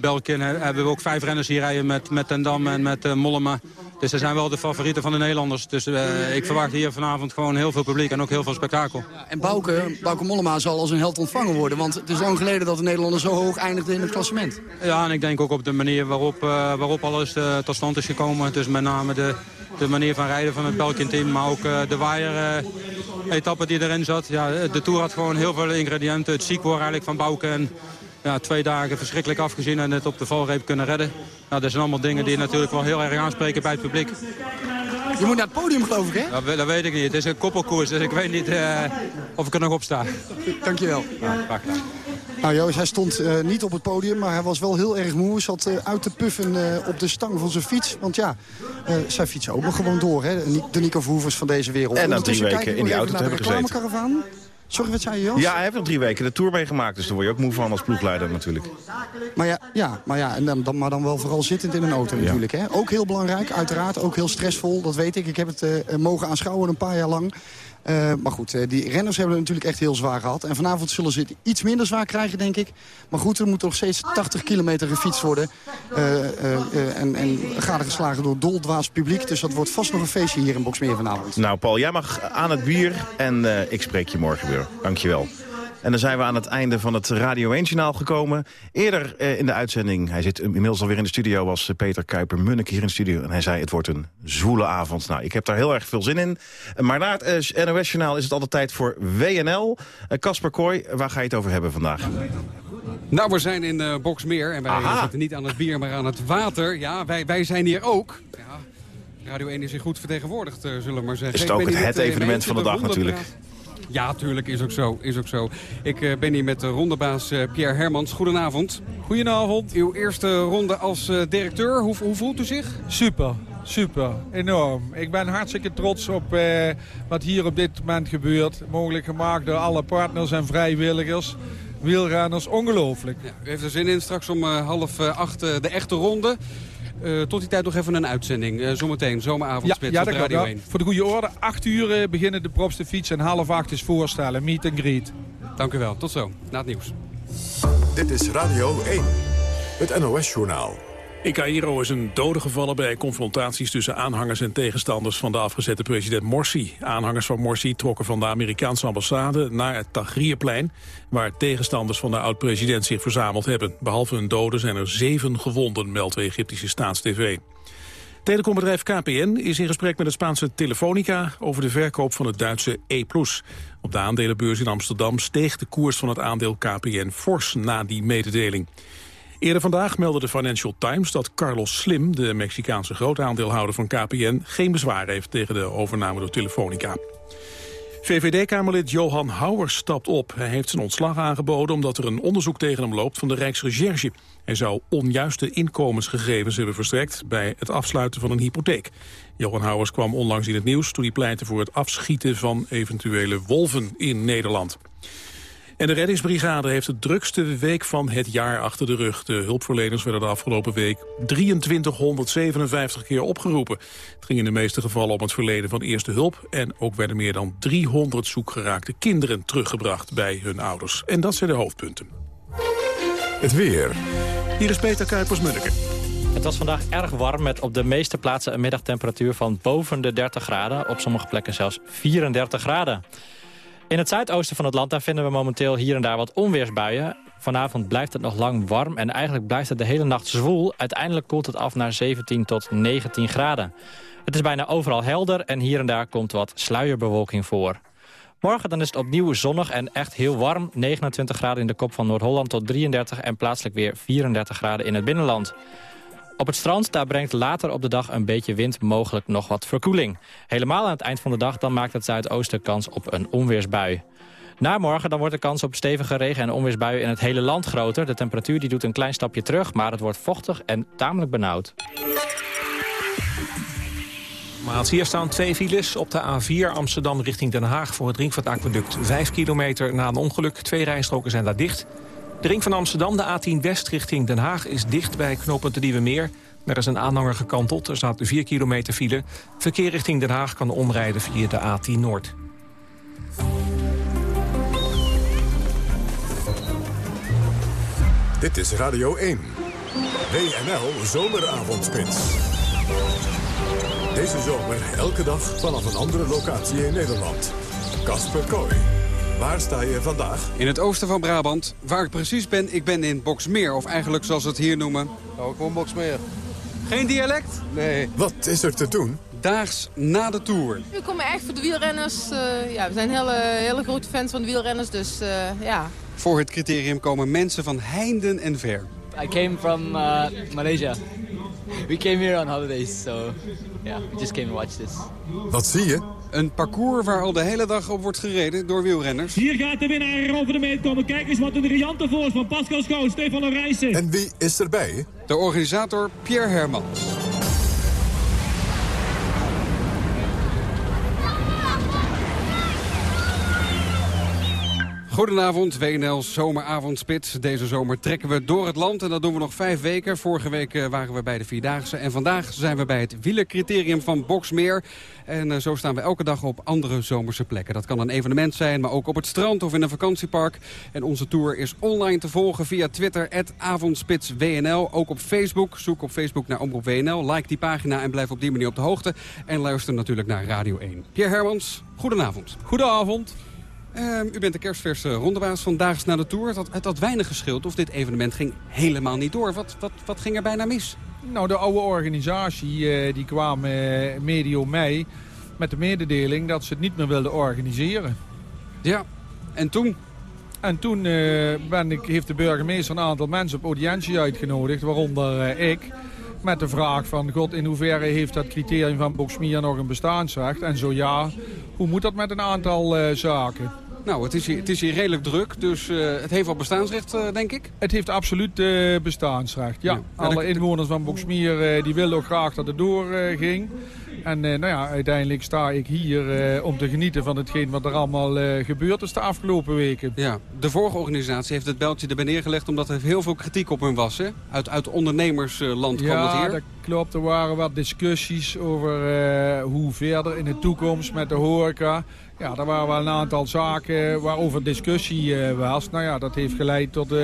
Belkin... hebben we ook vijf renners hier rijden met, met Ten Dam en met uh, Mollema. Dus ze zijn wel de favorieten van de Nederlanders. Dus uh, ik verwacht hier vanavond gewoon heel veel publiek en ook heel veel spektakel. En Bouke, Bouke Mollema zal als een held ontvangen worden. Want het is lang geleden dat de Nederlander zo hoog eindigde in het klassement. Ja, en ik denk ook op de manier waarop, uh, waarop alles uh, tot stand is gekomen. Dus met name de, de manier van rijden van het Belkin-team. Maar ook de waaier-etappe die erin zat. Ja, de Tour had gewoon heel veel ingrediënten. Het ziek eigenlijk van Bouke en ja, twee dagen verschrikkelijk afgezien en het op de valreep kunnen redden. Nou, dat zijn allemaal dingen die natuurlijk wel heel erg aanspreken bij het publiek. Je moet naar het podium geloof ik, hè? Dat, dat weet ik niet. Het is een koppelkoers, dus ik weet niet uh, of ik er nog op sta. Dankjewel. Ja, graag gedaan. Nou Joost, hij stond uh, niet op het podium, maar hij was wel heel erg moe. Hij zat uh, uit te puffen uh, op de stang van zijn fiets. Want ja, zij fietsen ook nog gewoon door, hè? De Nico Verhoevers van deze wereld. En na drie weken in die auto te hebben gezeten. Sorry, wat zei je, Jos? Ja, hij heeft nog drie weken de Tour meegemaakt. Dus daar word je ook moe van als ploegleider natuurlijk. Maar ja, ja, maar, ja en dan, dan, maar dan wel vooral zittend in een auto ja. natuurlijk. Hè? Ook heel belangrijk, uiteraard. Ook heel stressvol, dat weet ik. Ik heb het uh, mogen aanschouwen een paar jaar lang. Uh, maar goed, uh, die renners hebben het natuurlijk echt heel zwaar gehad. En vanavond zullen ze het iets minder zwaar krijgen, denk ik. Maar goed, er moet nog steeds 80 kilometer gefietst worden. Uh, en, en geslagen door doldwaas publiek. Dus dat wordt vast nog een feestje hier in Boksmeer vanavond. Nou, Paul, jij mag aan het bier. En ik spreek je morgen weer. Dankjewel. En dan zijn we aan het einde van het Radio 1-journaal gekomen. Eerder uh, in de uitzending, hij zit inmiddels alweer in de studio... was Peter Kuiper-Munnik hier in de studio. En hij zei, het wordt een zwoele avond. Nou, ik heb daar heel erg veel zin in. Maar na het uh, NOS-journaal is het altijd tijd voor WNL. Casper uh, Kooi, waar ga je het over hebben vandaag? Nou, we zijn in uh, Boksmeer en wij Aha. zitten niet aan het bier, maar aan het water. Ja, wij, wij zijn hier ook. Ja, Radio 1 is hier goed vertegenwoordigd, uh, zullen we maar zeggen. Is het ook het, het evenement van de dag natuurlijk. Ja, tuurlijk, is ook zo. Is ook zo. Ik uh, ben hier met de rondebaas uh, Pierre Hermans. Goedenavond. Goedenavond. Uw eerste ronde als directeur. Hoe, hoe, voelt u zich? Super, super. Enorm. Ik ben hartstikke trots op wat hier op dit moment gebeurt. Mogelijk gemaakt door alle partners en vrijwilligers. Wielrenners, ongelooflijk. Ja, u heeft er zin in straks om uh, half acht de echte ronde. Uh, tot die tijd nog even een uitzending. Uh, zometeen, zomeravondspits ja, ja, op Radio kan, 1. Voor de goede orde, 8 uur uh, beginnen de propste fiets en half acht is voorstellen. Meet and greet. Dank u wel. Tot zo. Na het nieuws. Dit is Radio 1. Het NOS-journaal. In Cairo is een dode gevallen bij confrontaties tussen aanhangers en tegenstanders van de afgezette president Morsi. Aanhangers van Morsi trokken van de Amerikaanse ambassade naar het Tahrirplein, waar tegenstanders van de oud-president zich verzameld hebben. Behalve een dode zijn er zeven gewonden, meldt de Egyptische Staatstv. Telecombedrijf KPN is in gesprek met het Spaanse Telefonica over de verkoop van het Duitse E+. Op de aandelenbeurs in Amsterdam steeg de koers van het aandeel KPN fors na die mededeling. Eerder vandaag meldde de Financial Times dat Carlos Slim, de Mexicaanse grootaandeelhouder van KPN, geen bezwaar heeft tegen de overname door Telefonica. VVD-Kamerlid Johan Houwers stapt op. Hij heeft zijn ontslag aangeboden omdat er een onderzoek tegen hem loopt van de Rijksrecherche. Hij zou onjuiste inkomensgegevens hebben verstrekt bij het afsluiten van een hypotheek. Johan Houwers kwam onlangs in het nieuws toen hij pleitte voor het afschieten van eventuele wolven in Nederland. En de reddingsbrigade heeft de drukste week van het jaar achter de rug. De hulpverleners werden de afgelopen week 2357 keer opgeroepen. Het ging in de meeste gevallen om het verlenen van eerste hulp... en ook werden meer dan 300 zoekgeraakte kinderen teruggebracht bij hun ouders. En dat zijn de hoofdpunten. Het weer. Hier is Peter Kuipers-Munneke. Het was vandaag erg warm met op de meeste plaatsen een middagtemperatuur van boven de 30 graden. Op sommige plekken zelfs 34 graden. In het zuidoosten van het land daar vinden we momenteel hier en daar wat onweersbuien. Vanavond blijft het nog lang warm en eigenlijk blijft het de hele nacht zwoel. Uiteindelijk koelt het af naar 17 tot 19 graden. Het is bijna overal helder en hier en daar komt wat sluierbewolking voor. Morgen dan is het opnieuw zonnig en echt heel warm. 29 graden in de kop van Noord-Holland tot 33 en plaatselijk weer 34 graden in het binnenland. Op het strand daar brengt later op de dag een beetje wind mogelijk nog wat verkoeling. Helemaal aan het eind van de dag dan maakt het zuidoosten kans op een onweersbui. Na morgen dan wordt de kans op stevige regen- en onweersbuien in het hele land groter. De temperatuur die doet een klein stapje terug, maar het wordt vochtig en tamelijk benauwd. Hier staan twee files op de A4 Amsterdam richting Den Haag voor het Ringvaartaqueduct. Vijf kilometer na een ongeluk, twee rijstroken zijn daar dicht. De ring van Amsterdam, de A10 West richting Den Haag, is dicht bij knooppunt de Nieuwe Meer. Er is een aanhanger gekanteld, er staat 4 kilometer file. Verkeer richting Den Haag kan omrijden via de A10 Noord. Dit is Radio 1. WNL Zomeravondspits. Deze zomer elke dag vanaf een andere locatie in Nederland. Kasper Kooi. Waar sta je vandaag? In het oosten van Brabant. Waar ik precies ben, ik ben in Boksmeer. Of eigenlijk zoals ze het hier noemen. Nou, ik woon Boksmeer. Geen dialect? Nee. Wat is er te doen? Daags na de Tour. We komen echt voor de wielrenners. Uh, ja, we zijn hele, hele grote fans van de wielrenners, dus uh, ja. Voor het criterium komen mensen van heinden en ver. I came from uh, Malaysia. We came here on holidays, so yeah, we just came to watch this. Wat zie je? Een parcours waar al de hele dag op wordt gereden door wielrenners. Hier gaat de winnaar over de meet komen. Kijk eens wat een briljante voor van Pascal Schoon, Stefan Rijssen. En wie is erbij? De organisator Pierre Hermans. Goedenavond, WNL Zomeravondspits. Deze zomer trekken we door het land en dat doen we nog vijf weken. Vorige week uh, waren we bij de Vierdaagse en vandaag zijn we bij het wielercriterium van Boksmeer. En uh, zo staan we elke dag op andere zomerse plekken. Dat kan een evenement zijn, maar ook op het strand of in een vakantiepark. En onze tour is online te volgen via Twitter, avondspitswnl. Ook op Facebook. Zoek op Facebook naar Omroep WNL. Like die pagina en blijf op die manier op de hoogte. En luister natuurlijk naar Radio 1. Pierre Hermans, goedenavond. Goedenavond. Uh, u bent de kerstverse rondebaas van Daags na de Tour. Het had, het had weinig geschild of dit evenement ging helemaal niet door. Wat, wat, wat ging er bijna mis? Nou, de oude organisatie uh, die kwam uh, medio mei met de mededeling dat ze het niet meer wilden organiseren. Ja, en toen? En toen eh, ben ik, heeft de burgemeester een aantal mensen op audiëntie uitgenodigd, waaronder eh, ik. Met de vraag van, god, in hoeverre heeft dat criterium van Boxmeer nog een bestaansrecht? En zo ja, hoe moet dat met een aantal eh, zaken? Nou, het is, hier, het is hier redelijk druk, dus eh, het heeft wel bestaansrecht, eh, denk ik. Het heeft absoluut eh, bestaansrecht, ja. Ja. Alle inwoners van eh, die wilden ook graag dat het doorging. en nou ja, uiteindelijk sta ik hier om te genieten van hetgeen wat er allemaal gebeurd is de afgelopen weken. Ja, de vorige organisatie heeft het beltje erbij neergelegd... omdat er heel veel kritiek op hun was, hè? Uit, uit ondernemersland kwam het hier. dat klopt. Er waren wat discussies over eh, hoe verder in de toekomst met de horeca. Ja, er waren wel een aantal zaken waarover discussie eh, was. Nou ja, dat heeft geleid tot eh,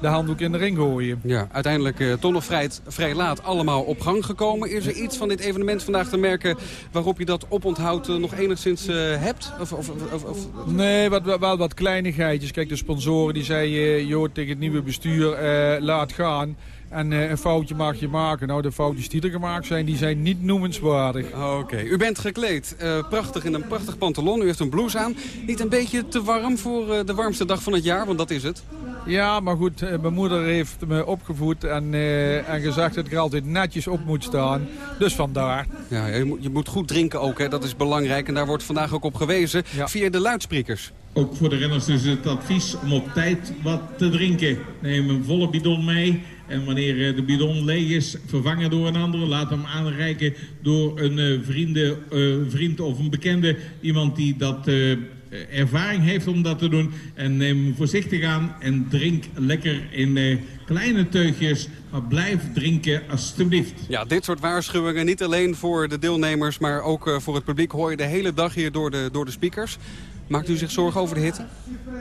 de handdoek in de ring gooien. Ja, uiteindelijk eh, toch nog vrij, vrij laat allemaal op gang gekomen. Is er iets van dit evenement vandaag te merken... waarop je dat oponthoud nog enigszins hebt? Of, of, of, Nee, wat, wel- wat kleinigheidjes. Kijk, de sponsoren die zeiden, joh, tegen het nieuwe bestuur, laat gaan. En eh, een foutje mag je maken. Nou, de foutjes die er gemaakt zijn, die zijn niet noemenswaardig. Oké, u bent gekleed. eh, prachtig in een prachtig pantalon. U heeft een blouse aan. Niet een beetje te warm voor eh, de warmste dag van het jaar, want dat is het. Ja, maar goed, eh, mijn moeder heeft me opgevoed en, eh, en gezegd dat ik er altijd netjes op moet staan. Dus vandaar. Ja, je, moet, je moet goed drinken ook, hè. dat is belangrijk. En daar wordt vandaag ook op gewezen via de luidsprekers. Ook voor de renners dus het advies om op tijd wat te drinken. Neem een volle bidon mee. En wanneer eh, de bidon leeg is, vervangen door een andere. Laat hem aanreiken door een eh, vrienden, eh, vriend of een bekende. Iemand die dat ervaring heeft om dat te doen. En neem voorzichtig aan en drink lekker in kleine teugjes. Maar blijf drinken alstublieft. Ja, dit soort waarschuwingen niet alleen voor de deelnemers... maar ook voor het publiek hoor je de hele dag hier door de, door de speakers. Maakt u zich zorgen over de hitte?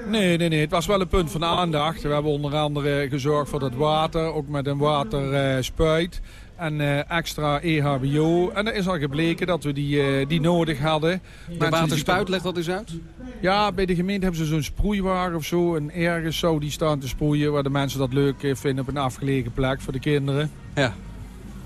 Nee, nee, nee. Het was wel een punt van aandacht. We hebben onder andere gezorgd voor dat water, ook met een waterspuit. en eh, extra EHBO. En er is al gebleken dat we die, eh, die nodig hadden. De waterspuit, leg dat eens uit. Ja, bij de gemeente hebben ze zo'n sproeiwagen of zo. En ergens zou die staan te sproeien waar de mensen dat leuk eh, vinden op een afgelegen plek voor de kinderen. Ja.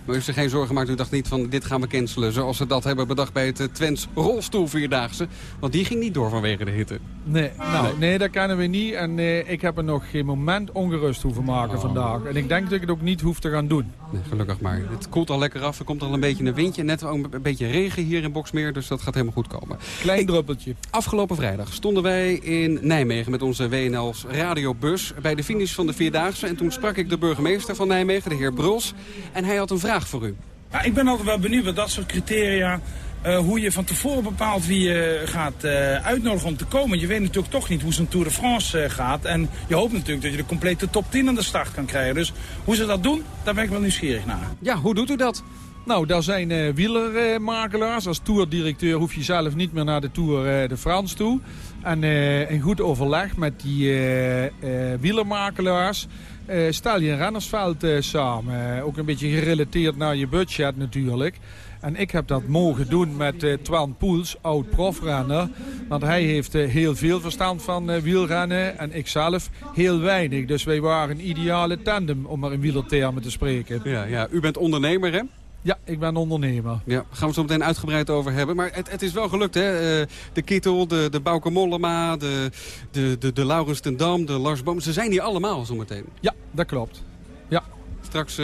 Maar u heeft zich geen zorgen gemaakt. U dacht niet van dit gaan we cancelen. Zoals ze dat hebben bedacht bij het eh, Twents rolstoelvierdaagse. Want die ging niet door vanwege de hitte. Nee, nou, nee. dat kennen we niet. En eh, ik heb er nog geen moment ongerust hoeven maken vandaag. En ik denk dat ik het ook niet hoef te gaan doen. Nee, gelukkig maar. Het koelt al lekker af. Er komt al een beetje een windje. Net ook een beetje regen hier in Boksmeer. Dus dat gaat helemaal goed komen. Klein druppeltje. Afgelopen vrijdag stonden wij in Nijmegen met onze WNL's radiobus bij de finish van de Vierdaagse. En toen sprak ik de burgemeester van Nijmegen, de heer Bruls. En hij had een vraag voor u. Ja, ik ben altijd wel benieuwd met dat soort criteria. Eh, hoe je van tevoren bepaalt wie je gaat eh, uitnodigen om te komen. Je weet natuurlijk toch niet hoe zo'n Tour de France eh, gaat. En je hoopt natuurlijk dat je de complete top 10 aan de start kan krijgen. Dus hoe ze dat doen, daar ben ik wel nieuwsgierig naar. Ja, hoe doet u dat? Nou, daar zijn wielermakelaars. Als tourdirecteur hoef je zelf niet meer naar de Tour de France toe. En in goed overleg met die wielermakelaars... stel je een rennersveld samen. Ook een beetje gerelateerd naar je budget natuurlijk. En ik heb dat mogen doen met eh Twan Poels, oud profrenner. Want hij heeft eh, heel veel verstand van eh, wielrennen en ik zelf heel weinig. Dus wij waren een ideale tandem, om maar in wielertermen te spreken. Ja, ja, u bent ondernemer, hè? Ja, ik ben ondernemer. Ja, gaan we het zo meteen uitgebreid over hebben. Maar het, het is wel gelukt, hè? De Kittel, de, de Bauke Mollema, de, de, de, de Laurens ten Dam, de Lars Boom. Ze zijn hier allemaal zometeen. Ja, dat klopt. Ja. Straks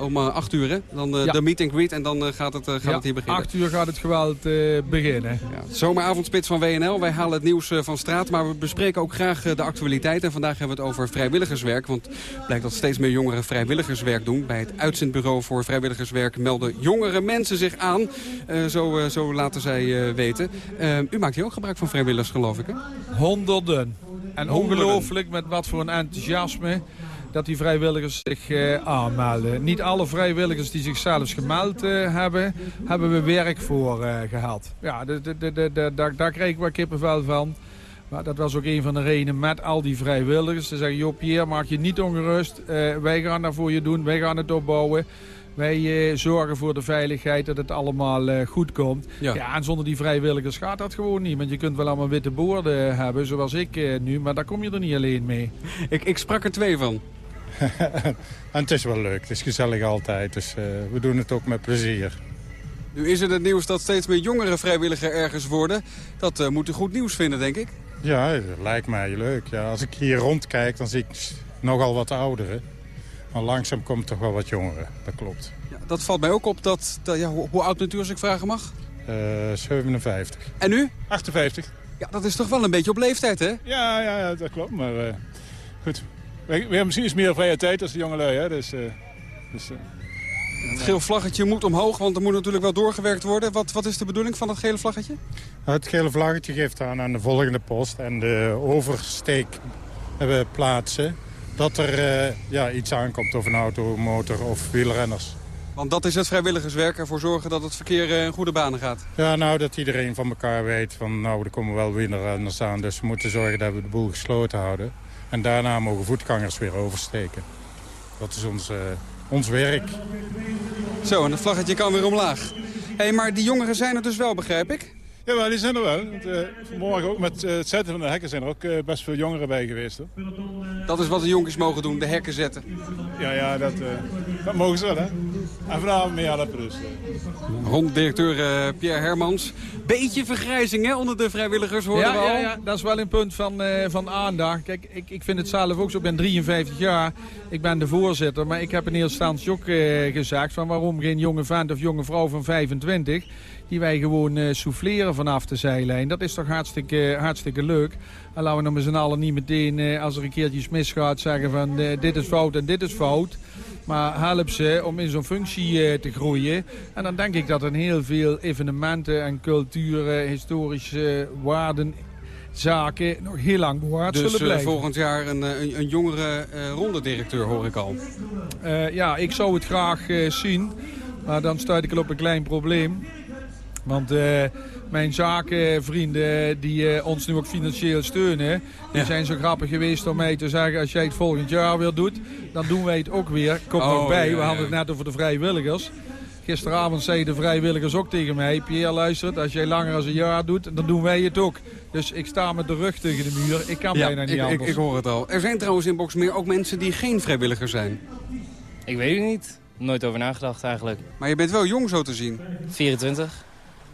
om eh, acht uur, hè? Dan eh, Ja. de meet and greet en dan eh, gaat, het, eh, gaat Ja, het hier beginnen. acht uur gaat het geweld eh, beginnen. Ja, zomeravondspits van WNL. Wij halen het nieuws eh, van straat, maar we bespreken ook graag eh, de actualiteit. En vandaag hebben we het over vrijwilligerswerk. Want het blijkt dat steeds meer jongeren vrijwilligerswerk doen. Bij het uitzendbureau voor vrijwilligerswerk melden jongere mensen zich aan. Eh, zo, eh, zo laten zij eh, weten. Eh, u maakt hier ook gebruik van vrijwilligers, geloof ik, hè? Honderden. En ongelooflijk met wat voor een enthousiasme dat die vrijwilligers zich eh, aanmelden. Niet alle vrijwilligers die zichzelf gemeld eh, hebben, hebben we werk voor eh, gehad. Ja, de, de, de, de, de- daar, daar kreeg ik wel kippenvel van. Maar dat was ook een van de redenen met al die vrijwilligers. Ze zeggen, joh Pierre, maak je niet ongerust. Wij gaan dat voor je doen, wij gaan het opbouwen. Wij eh, zorgen voor de veiligheid, dat het allemaal eh, goed komt. Ja. Ja. en zonder die vrijwilligers gaat dat gewoon niet. Want je kunt wel allemaal witte boorden hebben, zoals ik eh, nu. Maar daar kom je er niet alleen mee. Ik, ik sprak er twee van. [laughs] en het is wel leuk, het is gezellig altijd. Dus eh, we doen het ook met plezier. Nu is het het nieuws dat steeds meer jongeren vrijwilliger ergens worden. Dat eh, moet u goed nieuws vinden, denk ik. Ja, dat lijkt mij leuk. Ja, als ik hier rondkijk, dan zie ik nogal wat ouderen. Maar langzaam komt toch wel wat jongeren, dat klopt. Ja, dat valt mij ook op. Dat, dat ja, hoe, hoe oud bent u als ik vragen mag? Uh, 57. En u? 58. Ja, dat is toch wel een beetje op leeftijd, hè? Ja, ja, ja dat klopt. Maar uh, goed, we, we, hebben misschien iets meer vrije tijd als de jongelui, hè. Dus, uh, dus, het geel vlaggetje moet omhoog, want er moet natuurlijk wel doorgewerkt worden. Wat, wat is de bedoeling van dat gele vlaggetje? Het gele vlaggetje geeft aan aan de volgende post en de oversteekplaatsen... dat er uh, ja, iets aankomt of een auto, motor of wielrenners. Want dat is het vrijwilligerswerk, ervoor zorgen dat het verkeer in goede banen gaat. Ja, nou, dat iedereen van elkaar weet van, nou, er komen wel wielrenners aan. Dus we moeten zorgen dat we de boel gesloten houden. En daarna mogen voetgangers weer oversteken. Dat is ons, uh, ons werk. Zo, en het vlaggetje kan weer omlaag. Hé, hey, maar die jongeren zijn er dus wel, begrijp ik? Ja, maar die zijn er wel. Want, uh, vanmorgen ook met uh, het zetten van de hekken zijn er ook uh, best veel jongeren bij geweest. Hoor. Dat is wat de jonkies mogen doen, de hekken zetten. Ja, ja dat, dat mogen ze wel, hè. En vanavond mee helpen dus. Ronddirecteur Pierre Hermans. Beetje vergrijzing, hè, onder de vrijwilligers, horen ja, we al. Ja, ja, dat is wel een punt van, van aandacht. Kijk, ik, ik vind het zelf ook zo. Ik ben 53 jaar. Ik ben de voorzitter. Maar ik heb in eerste instantie ook gezegd... van waarom geen jonge vent of jonge vrouw van 25 die wij gewoon uh, souffleren vanaf de zijlijn. Dat is toch hartstikke, hartstikke leuk. En laten we dan met z'n allen niet meteen, uh, als er een keertje misgaat, zeggen van uh, dit is fout en dit is fout. Maar help ze om in zo'n functie te groeien. En dan denk ik dat er heel veel evenementen en culturen, historische waarden zaken nog heel lang bewaard dus, zullen blijven. Dus volgend jaar een, een, een jongere rondedirecteur hoor ik al. ja, ik zou het graag zien. Maar dan stuit ik al op een klein probleem. Want uh, mijn zakenvrienden die uh, ons nu ook financieel steunen... die ja. zijn zo grappig geweest om mij te zeggen... als jij het volgend jaar weer doet, dan doen wij het ook weer. Kom oh, bij, ja, we hadden het net over de vrijwilligers. Gisteravond zeiden de vrijwilligers ook tegen mij... Pierre, luistert, als jij langer dan een jaar doet, dan doen wij het ook. Dus ik sta met de rug tegen de muur. Ik kan bijna niet ik, anders. Ik, ik hoor het al. Er zijn trouwens in Boxmeer ook mensen die geen vrijwilliger zijn. Ik weet het niet. Nooit over nagedacht eigenlijk. Maar je bent wel jong zo te zien. 24.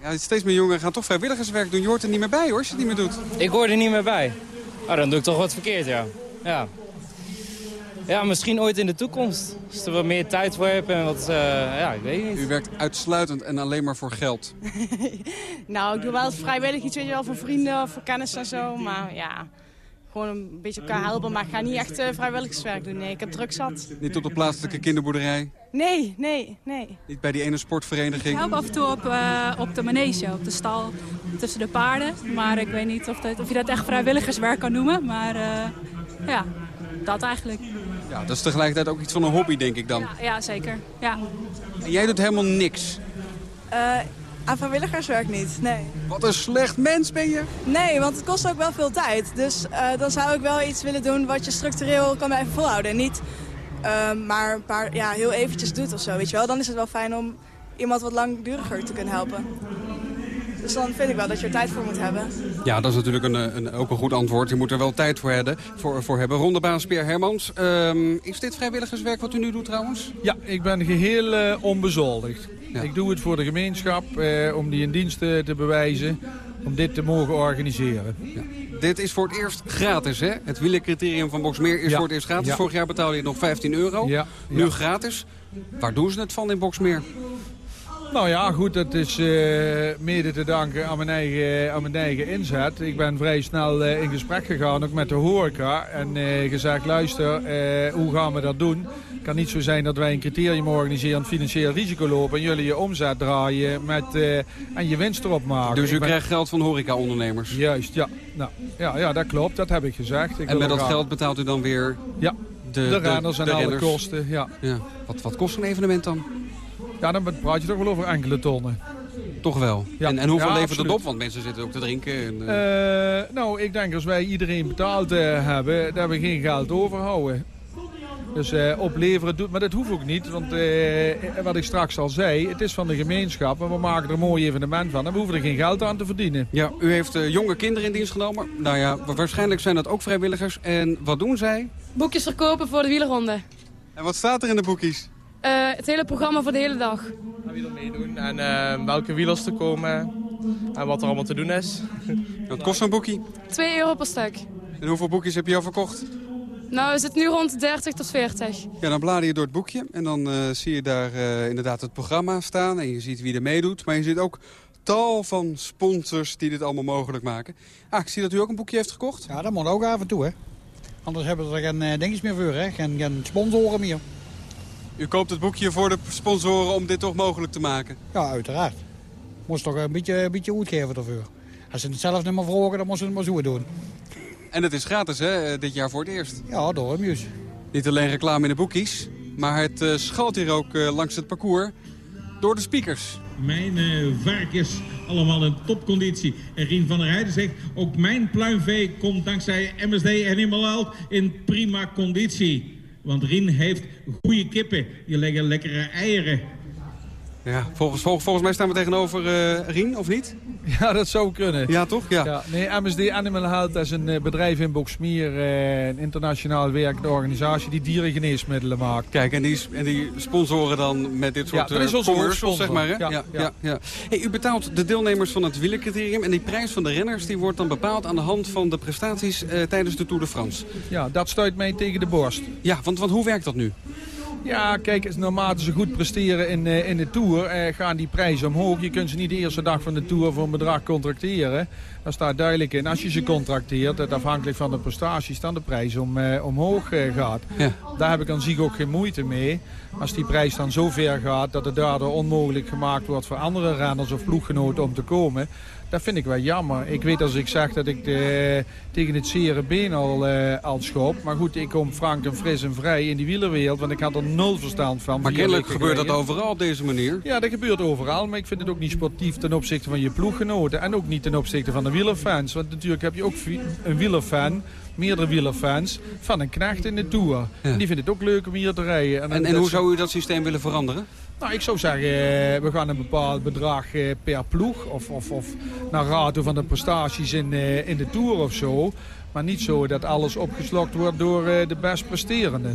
Ja, steeds meer jongeren gaan toch vrijwilligerswerk doen. Je hoort er niet meer bij hoor, als je het niet meer doet. Ik hoor er niet meer bij. Oh, dan doe ik toch wat verkeerd, ja. Ja, ja misschien ooit in de toekomst. Als je er wat meer tijd voor hebt en wat, uh, ja, ik weet niet. U werkt uitsluitend en alleen maar voor geld. [laughs] nou, ik doe wel eens vrijwillig iets, weet je wel, voor vrienden of voor kennis en zo. Maar ja, gewoon een beetje elkaar helpen. Maar ik ga niet echt uh, vrijwilligerswerk doen. Nee, ik heb druk zat. Niet op de plaatselijke kinderboerderij? Nee, nee, nee. Niet bij die ene sportvereniging? Ik help af en toe op, uh, op de manege, op de stal, tussen de paarden. Maar ik weet niet of, dat, of je dat echt vrijwilligerswerk kan noemen. Maar uh, ja, dat eigenlijk. Ja, dat is tegelijkertijd ook iets van een hobby, denk ik dan. Ja, ja zeker. Ja. En jij doet helemaal niks? Uh, aan vrijwilligerswerk niet, nee. Wat een slecht mens ben je. Nee, want het kost ook wel veel tijd. Dus uh, dan zou ik wel iets willen doen wat je structureel kan blijven volhouden. En niet uh, maar een paar, ja, heel eventjes doet of zo, weet je wel. Dan is het wel fijn om iemand wat langduriger te kunnen helpen. Dus dan vind ik wel dat je er tijd voor moet hebben. Ja, dat is natuurlijk een, een, ook een goed antwoord. Je moet er wel tijd voor hebben. Voor, voor hebben. Rondebaas Pierre Hermans. Um, is dit vrijwilligerswerk wat u nu doet trouwens? Ja, ik ben geheel uh, onbezoldigd. Ja. Ik doe het voor de gemeenschap uh, om die in dienst te, te bewijzen. Om dit te mogen organiseren. Ja. Dit is voor het eerst gratis, hè? Het wielercriterium van Boxmeer is Ja. voor het eerst gratis. Ja. Vorig jaar betaalde je nog 15 euro. Nu gratis. Waar doen ze het van in Boxmeer? Nou ja, goed, dat is eh, mede te danken aan mijn, eigen, aan mijn eigen inzet. Ik ben vrij snel eh, in gesprek gegaan, ook met de horeca. En eh, gezegd, luister, hoe gaan we dat doen? Het kan niet zo zijn dat wij een criterium organiseren, een financieel risico lopen... en jullie je omzet draaien met, en je winst erop maken. Dus u ben- krijgt geld van horeca-ondernemers? Juist, ja. Nou, ja, ja, dat klopt, dat heb ik gezegd. Ik En met dat geld betaalt u dan weer Ja, de, renners en alle kosten, ja. ja. Wat, wat kost een evenement dan? Ja, dan praat je toch wel over enkele tonnen. Toch wel? Ja. En, en hoeveel Ja, levert het op? Want mensen zitten ook te drinken. En, eh, Eh, nou, ik denk als wij iedereen betaald eh, hebben, dat we geen geld overhouden. Dus eh, opleveren doet, maar dat hoeft ook niet. Want eh, wat ik straks al zei, het is van de gemeenschap en we maken er een mooi evenement van. En we hoeven er geen geld aan te verdienen. Ja, u heeft jonge kinderen in dienst genomen. Nou ja, wa- waarschijnlijk zijn dat ook vrijwilligers. En wat doen zij? Boekjes verkopen voor de wielerronde. En wat staat er in de boekjes? Eh, het hele programma voor de hele dag. Wie er meedoen en eh, welke wielers er komen. En wat er allemaal te doen is. [laughs] Wat kost zo'n boekie? 2 euro per stuk. En hoeveel boekjes heb je al verkocht? Nou, we zitten nu rond de 30 tot 40. Ja, dan blader je door het boekje en dan eh, zie je daar eh, inderdaad het programma staan. En je ziet wie er meedoet. Maar je ziet ook tal van sponsors die dit allemaal mogelijk maken. Ah, ik zie dat u ook een boekje heeft gekocht. Ja, dat moet ook af en toe, hè. Anders hebben we er geen uh, dingetjes meer voor, hè. Geen, geen sponsoren meer. U koopt het boekje voor de sponsoren om dit toch mogelijk te maken? Ja, uiteraard. Moest toch een beetje, een beetje uitgeven ervoor. Als ze het zelf niet meer vragen, dan moeten ze het maar zo doen. En het is gratis, hè, dit jaar voor het eerst? Ja, door Amuse. Niet alleen reclame in de boekies, maar het uh, schalt hier ook uh, langs het parcours door de speakers. Mijn uh, varkens allemaal in topconditie. En Rien van der Heijden zegt, ook mijn pluimvee komt dankzij MSD Animal Health in prima conditie. Want Rien heeft goede kippen. Die leggen lekkere eieren. Ja, volgens, volgens, volgens mij staan we tegenover uh, Rien, of niet? [laughs] Ja, dat zou kunnen. Ja, toch? Ja. ja nee, MSD Animal Health is een uh, bedrijf in Boksmeer, uh, een internationaal werkende organisatie die dierengeneesmiddelen maakt. Kijk, en die, en die sponsoren dan met dit soort ja, commercials, zeg maar. Hè? Ja, ja, ja. ja, Hey, u betaalt de deelnemers van het wielercriterium en die prijs van de renners die wordt dan bepaald aan de hand van de prestaties tijdens de Tour de France. Ja, dat stuit mij tegen de borst. Ja, want, want hoe werkt dat nu? Ja, kijk, naarmate ze goed presteren in, uh, in de Tour, eh, gaan die prijzen omhoog. Je kunt ze niet de eerste dag van de Tour voor een bedrag contracteren. Daar staat duidelijk in, als je ze contracteert, dat afhankelijk van de prestaties, dan de prijs om, uh, omhoog gaat. Ja. Daar heb ik aan zich ook geen moeite mee. Als die prijs dan zo ver gaat dat het daardoor onmogelijk gemaakt wordt voor andere renners of ploeggenoten om te komen dat vind ik wel jammer. Ik weet als ik zeg dat ik de, tegen het zere been al, uh, al schop. Maar goed, ik kom frank en fris en vrij in die wielerwereld. Want ik had er nul verstand van. Maar kennelijk gebeurt dat overal op deze manier. Ja, dat gebeurt overal. Maar ik vind het ook niet sportief ten opzichte van je ploeggenoten. En ook niet ten opzichte van de wielerfans. Want natuurlijk heb je ook een wielerfan meerdere wielerfans van een knecht in de Tour. Ja. En die vinden het ook leuk om hier te rijden. En, en, en hoe zou u dat systeem willen veranderen? Nou, ik zou zeggen, eh, we gaan een bepaald bedrag eh, per ploeg. Of, of, of naar rato van de prestaties in, eh, in de Tour of zo. Maar niet zo dat alles opgeslokt wordt door de best presterende.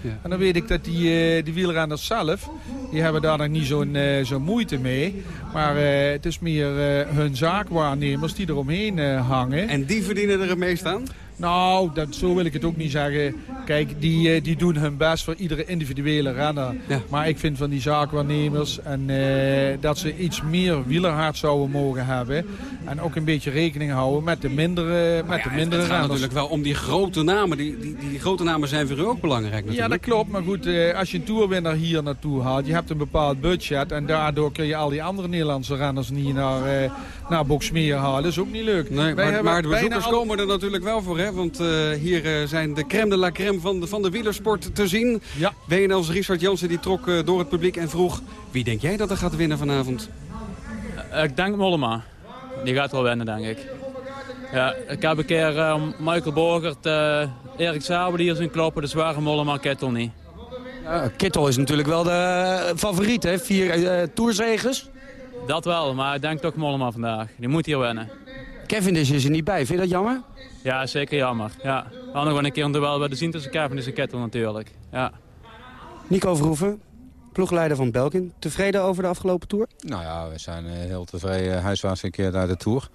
Ja. En dan weet ik dat die, die wielrenners zelf, die hebben daar nog niet zo'n zo moeite mee. Maar het is meer hun zaakwaarnemers die eromheen hangen. En die verdienen er het meest aan? Nou, dat, zo wil ik het ook niet zeggen. Kijk, die, eh, die doen hun best voor iedere individuele renner. Maar ik vind van die zaakwaarnemers en uh, dat ze iets meer wielerhard zouden mogen hebben. En ook een beetje rekening houden met de mindere, met nou de mindere het, het gaat natuurlijk wel om die grote namen. Die, die, die, grote namen zijn voor u ook belangrijk natuurlijk. Ja, dat klopt. Maar goed, uh, als je een toerwinnaar hier naartoe haalt, je hebt een bepaald budget. En daardoor kun je al die andere Nederlandse renners niet naar, uh, naar Boksmeer halen. Dat is ook niet leuk. Nee, maar, maar de bezoekers komen er natuurlijk wel voor, hè? Want uh, hier uh, zijn de crème de la crème van de, van de wielersport te zien. Ja. WNL's Richard Jansen die trok uh, door het publiek en vroeg... wie denk jij dat er gaat winnen vanavond? ik denk Mollema. Die gaat wel winnen, denk ik. Ja, ik heb een keer Michael Borgert, Erik Saber die hier zijn kloppen. Dus waren Mollema Kittel niet. Ja, Kittel is natuurlijk wel de favoriet, hè? Vier uh, toerzegers. Dat wel, maar ik denk toch Mollema vandaag. Die moet hier winnen. Kevin is er niet bij. Vind je dat jammer? Ja, zeker jammer. Ja. We hadden nog een keer een duel bij de zien tussen Kevin en Kettel natuurlijk. Ja. Nico Verhoeven, ploegleider van Belkin. Tevreden over de afgelopen Tour? Nou ja, we zijn heel tevreden huiswaarts gekeerd uit de Tour.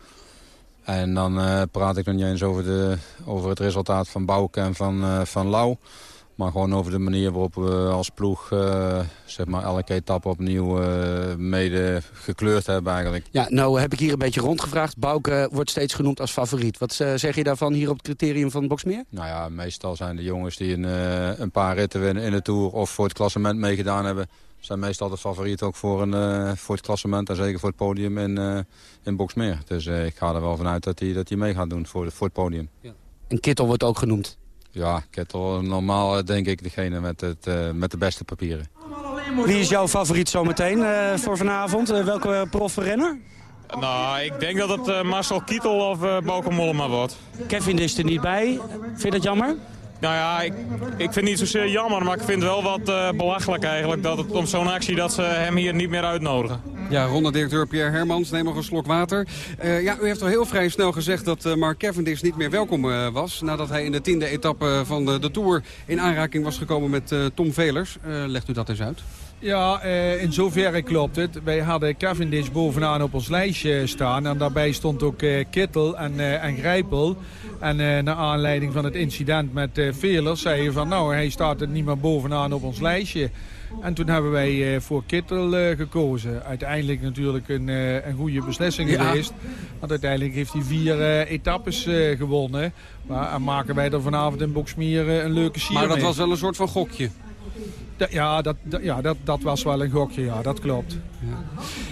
En dan uh, praat ik nog niet eens over, de, over het resultaat van Bouke en van, uh, van Lau. Maar gewoon over de manier waarop we als ploeg uh, zeg maar elke etappe opnieuw uh, mede gekleurd hebben eigenlijk. Ja, nou heb ik hier een beetje rondgevraagd. Bouke wordt steeds genoemd als favoriet. Wat uh, zeg je daarvan hier op het criterium van Boxmeer? Nou ja, meestal zijn de jongens die een, een paar ritten winnen in de Tour of voor het klassement meegedaan hebben... zijn meestal de favoriet ook voor, een, voor het klassement en zeker voor het podium in, in Boxmeer. Dus ik ga er wel vanuit dat hij dat mee gaat doen voor, voor het podium. Ja. En Kittel wordt ook genoemd? Ja, Kettel normaal eh, denk ik degene met, het, uh, met de beste papieren. Wie is jouw favoriet zometeen uh, voor vanavond? Uh, welke profrenner? Nou, ik denk dat het Marcel Kietel of uh, Bauke Mollema wordt. Kevin is er niet bij. Vind je dat jammer? Nou ja, ik, vind het niet zozeer jammer, maar ik vind het wel wat uh, belachelijk eigenlijk... dat het om zo'n actie dat ze hem hier niet meer uitnodigen. Ja, ronde-directeur Pierre Hermans, neem nog een slok water. Uh, ja, u heeft al heel vrij snel gezegd dat uh, Mark Cavendish niet meer welkom was... nadat hij in de tiende etappe van de, de Tour in aanraking was gekomen met Tom Velers. legt u dat eens uit? Ja, eh, in zoverre klopt het. Wij hadden Cavendish bovenaan op ons lijstje staan. En daarbij stond ook eh, Kittel en, eh, en Grijpel. En naar aanleiding van het incident met Velers zei je van... nou, hij staat er niet meer bovenaan op ons lijstje. En toen hebben wij voor Kittel gekozen. Uiteindelijk natuurlijk een, een goede beslissing Ja. geweest. Want uiteindelijk heeft hij vier etappes gewonnen. Maar en maken wij er vanavond in Boksmeer een leuke sier Maar dat mee. was wel een soort van gokje. Ja, dat, ja dat, dat was wel een gokje, ja, dat klopt.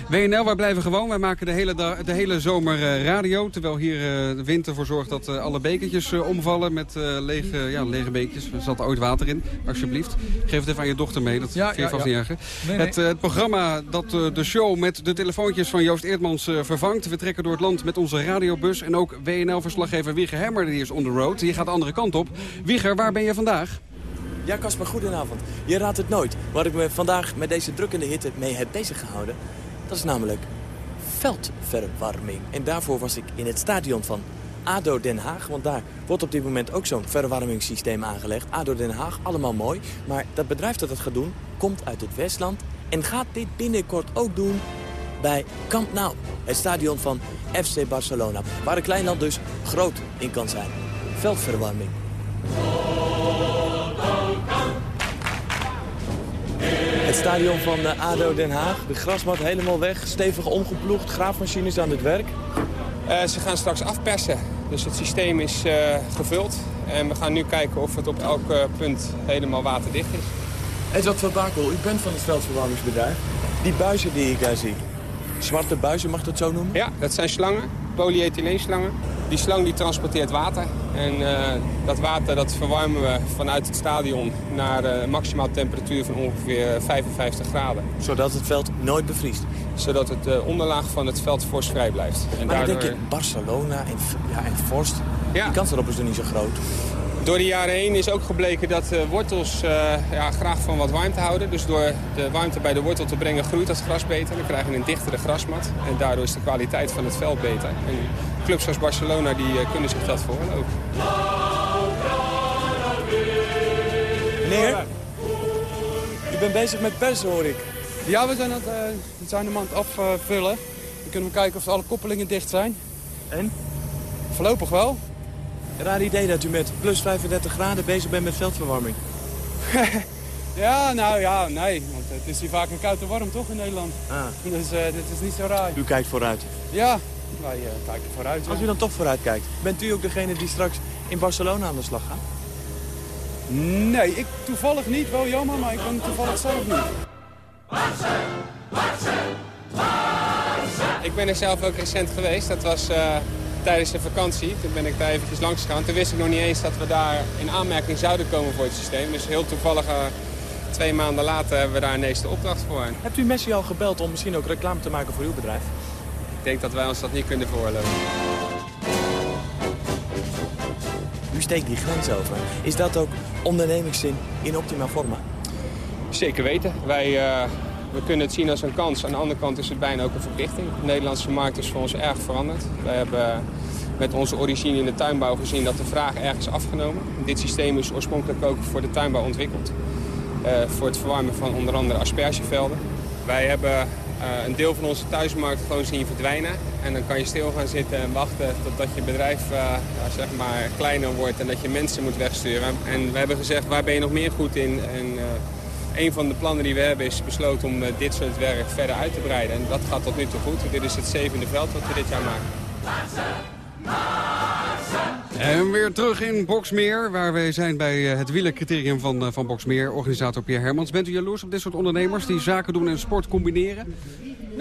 WNL, wij blijven gewoon. Wij maken de hele, de hele zomer eh, radio. Terwijl hier eh, de wind ervoor zorgt dat eh, alle bekertjes omvallen met lege, ja, lege bekertjes. Er zat ooit water in, alsjeblieft. Geef het even aan je dochter mee, dat Ja, vind je ja, vast ja. niet erger. Nee, nee. Het, het programma dat de show met de telefoontjes van Joost Eertmans vervangt. We trekken door het land met onze radiobus. En ook WNL-verslaggever Wieger Hemmer, die is on the road. Die gaat de andere kant op. Wieger, waar ben je vandaag? Ja, Casper, goedenavond. Je raadt het nooit. Waar ik me vandaag met deze drukkende hitte mee heb bezig gehouden... dat is namelijk veldverwarming. En daarvoor was ik in het stadion van ADO Den Haag. Want daar wordt op dit moment ook zo'n verwarmingssysteem aangelegd. ADO Den Haag, allemaal mooi. Maar dat bedrijf dat het gaat doen, komt uit het Westland... en gaat dit binnenkort ook doen bij Camp Nou. Het stadion van FC Barcelona. Waar een klein land dus groot in kan zijn. Veldverwarming. Het stadion van eh, ADO Den Haag. De grasmat helemaal weg, stevig omgeploegd, graafmachines aan het werk. Eh, ze gaan straks afpersen. Dus het systeem is eh, gevuld. En we gaan nu kijken of het op elk punt helemaal waterdicht is. Edward van Bakel, u bent van het veldverwarmingsbedrijf. Die buizen die ik daar zie. Zwarte buizen, mag ik dat zo noemen? Ja, dat zijn slangen, polyethyleenslangen. Die slang die transporteert water. En eh, dat water dat verwarmen we vanuit het stadion naar een maximaal temperatuur van ongeveer 55 graden. Zodat het veld nooit bevriest? Zodat het eh, onderlaag van het veld vorstvrij blijft. En maar dan daardoor- denk je, Barcelona en, ja, en vorst, die kans erop is er niet zo groot. Door de jaren heen is ook gebleken dat de wortels eh, ja, graag van wat warmte houden. Dus door de warmte bij de wortel te brengen groeit dat gras beter. Dan krijgen we een dichtere grasmat. En daardoor is de kwaliteit van het veld beter. En clubs zoals Barcelona die, eh, kunnen zich dat veroorloven. Meneer, u bent bezig met persen hoor ik. Ja, we zijn, het, eh, we zijn hem aan het afvullen. Dan kunnen we kijken of alle koppelingen dicht zijn. En? Voorlopig wel. Raar idee dat u met plus 35 graden bezig bent met veldverwarming. [laughs] Ja, nou ja, nee. Want het is hier vaak een koud en warm toch in Nederland. Ah. Dus eh, dit is niet zo raar. U kijkt vooruit. Ja, wij eh, kijken vooruit. Als u dan toch vooruit kijkt, bent u ook degene die straks in Barcelona aan de slag gaat? Nee, ik toevallig niet. Wel jammer, maar ik ben toevallig zelf niet. Ik ben er zelf ook recent geweest. Dat was eh, tijdens de vakantie. Toen ben ik daar eventjes langs gegaan. Toen wist ik nog niet eens dat we daar in aanmerking zouden komen voor het systeem. Dus heel toevallig, eh, twee maanden later, hebben we daar ineens de opdracht voor. Hebt u Messi al gebeld om misschien ook reclame te maken voor uw bedrijf? ik denk dat wij ons dat niet kunnen veroorloven. U steekt die grens over. Is dat ook ondernemingszin in optima forma? Zeker weten. Wij eh, we kunnen het zien als een kans. Aan de andere kant is het bijna ook een verplichting. De Nederlandse markt is voor ons erg veranderd. Wij hebben met onze origine in de tuinbouw gezien dat de vraag ergens is afgenomen. Dit systeem is oorspronkelijk ook voor de tuinbouw ontwikkeld. Eh, voor het verwarmen van onder andere aspergevelden. Wij hebben eh, een deel van onze thuismarkt gewoon zien verdwijnen. En dan kan je stil gaan zitten en wachten totdat je bedrijf eh, ja, zeg maar kleiner wordt en dat je mensen moet wegsturen. En we hebben gezegd, waar ben je nog meer goed in? En, een van de plannen die we hebben is besloten om eh, dit soort werk verder uit te breiden. En dat gaat tot nu toe goed. Dit is het zevende veld wat we dit jaar maken. En weer terug in Boksmeer, waar wij zijn bij eh, het wielercriterium van, eh, van Boksmeer. Organisator Pierre Hermans. Bent u jaloers op dit soort ondernemers die zaken doen en sport combineren?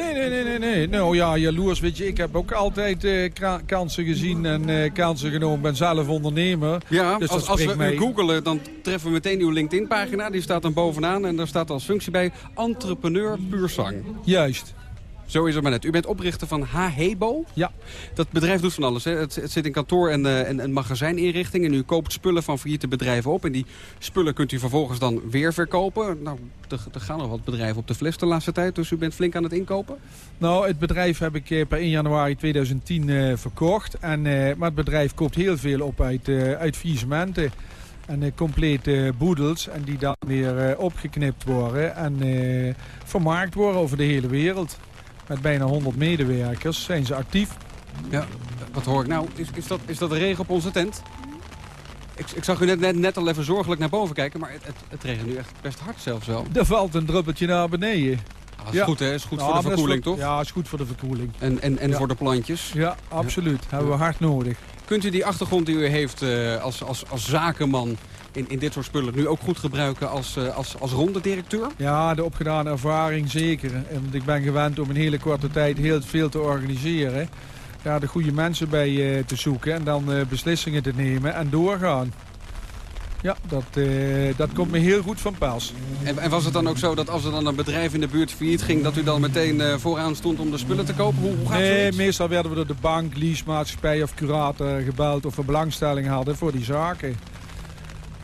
Nee, nee, nee, nee, nee. Nou ja, jaloers, weet je, ik heb ook altijd eh, kansen gezien en eh, kansen genomen. Ik ben zelf ondernemer. Ja, dus als, als we mij. u googelen, dan treffen we meteen uw LinkedIn-pagina. Die staat dan bovenaan en daar staat als functie bij entrepreneur puur zang. Juist. Zo is het maar net. U bent oprichter van Hahebo. Ja. Dat bedrijf doet van alles. Hè. Het, het zit in kantoor en, en, en magazijninrichting. En u koopt spullen van failliete bedrijven op. En die spullen kunt u vervolgens dan weer verkopen. Nou, er, er gaan nog wat bedrijven op de fles de laatste tijd. Dus u bent flink aan het inkopen. Nou, het bedrijf heb ik eh, per 1 januari 2010 eh, verkocht. En, maar het bedrijf koopt heel veel op uit, uit faillissementen. En complete boedels. En die dan weer opgeknipt worden en vermarkt worden over de hele wereld. Met bijna 100 medewerkers zijn ze actief. Ja, wat hoor ik nou? Is, is, dat, is dat de regen op onze tent? Ik, ik zag u net, net, net al even zorgelijk naar boven kijken, maar het, het, het regent nu echt best hard zelfs wel. Er valt een druppeltje naar beneden. Ah, dat is goed, hè? is goed voor de dat is verkoeling, toch? Ja, is goed voor de verkoeling. En, en, en Ja. voor de plantjes. Ja, absoluut. Hebben we hard nodig. Kunt u die achtergrond die u heeft eh, als, als, als zakenman in, in dit soort spullen nu ook goed gebruiken als, eh, als, als ronde directeur? Ja, de opgedane ervaring zeker. En Want ik ben gewend om in hele korte tijd heel veel te organiseren. Daar de goede mensen bij eh, te zoeken en dan eh, beslissingen te nemen en doorgaan. Ja, dat, dat komt me heel goed van pas. En, en was het dan ook zo dat als er dan een bedrijf in de buurt failliet ging... dat u dan meteen vooraan stond om de spullen te kopen? Hoe, hoe gaat Nee, zoiets? meestal werden we door de bank, leasemaatschappij of curator gebeld... of we belangstelling hadden voor die zaken.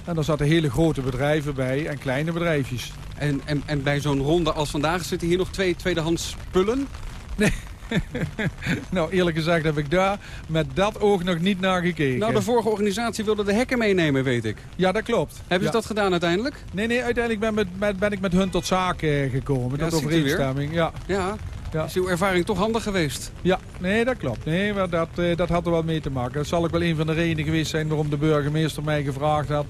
En daar zaten hele grote bedrijven bij en kleine bedrijfjes. En, en, en bij zo'n ronde als vandaag zitten hier nog twee tweedehands spullen? Nee. [laughs] nou, eerlijk gezegd heb ik daar met dat oog nog niet naar gekeken. Nou, de vorige organisatie wilde de hekken meenemen, weet ik. Ja, dat klopt. Hebben Ja. ze dat gedaan uiteindelijk? Nee, nee, uiteindelijk ben, met, met- ben ik met hun tot zaken gekomen. Ja, tot overeenstemming. Ja. Ja. Ja. Is uw ervaring toch handig geweest? Ja, nee, dat klopt. Nee, maar dat, eh, dat had er wel mee te maken. Dat zal ook wel een van de redenen geweest zijn waarom de burgemeester mij gevraagd had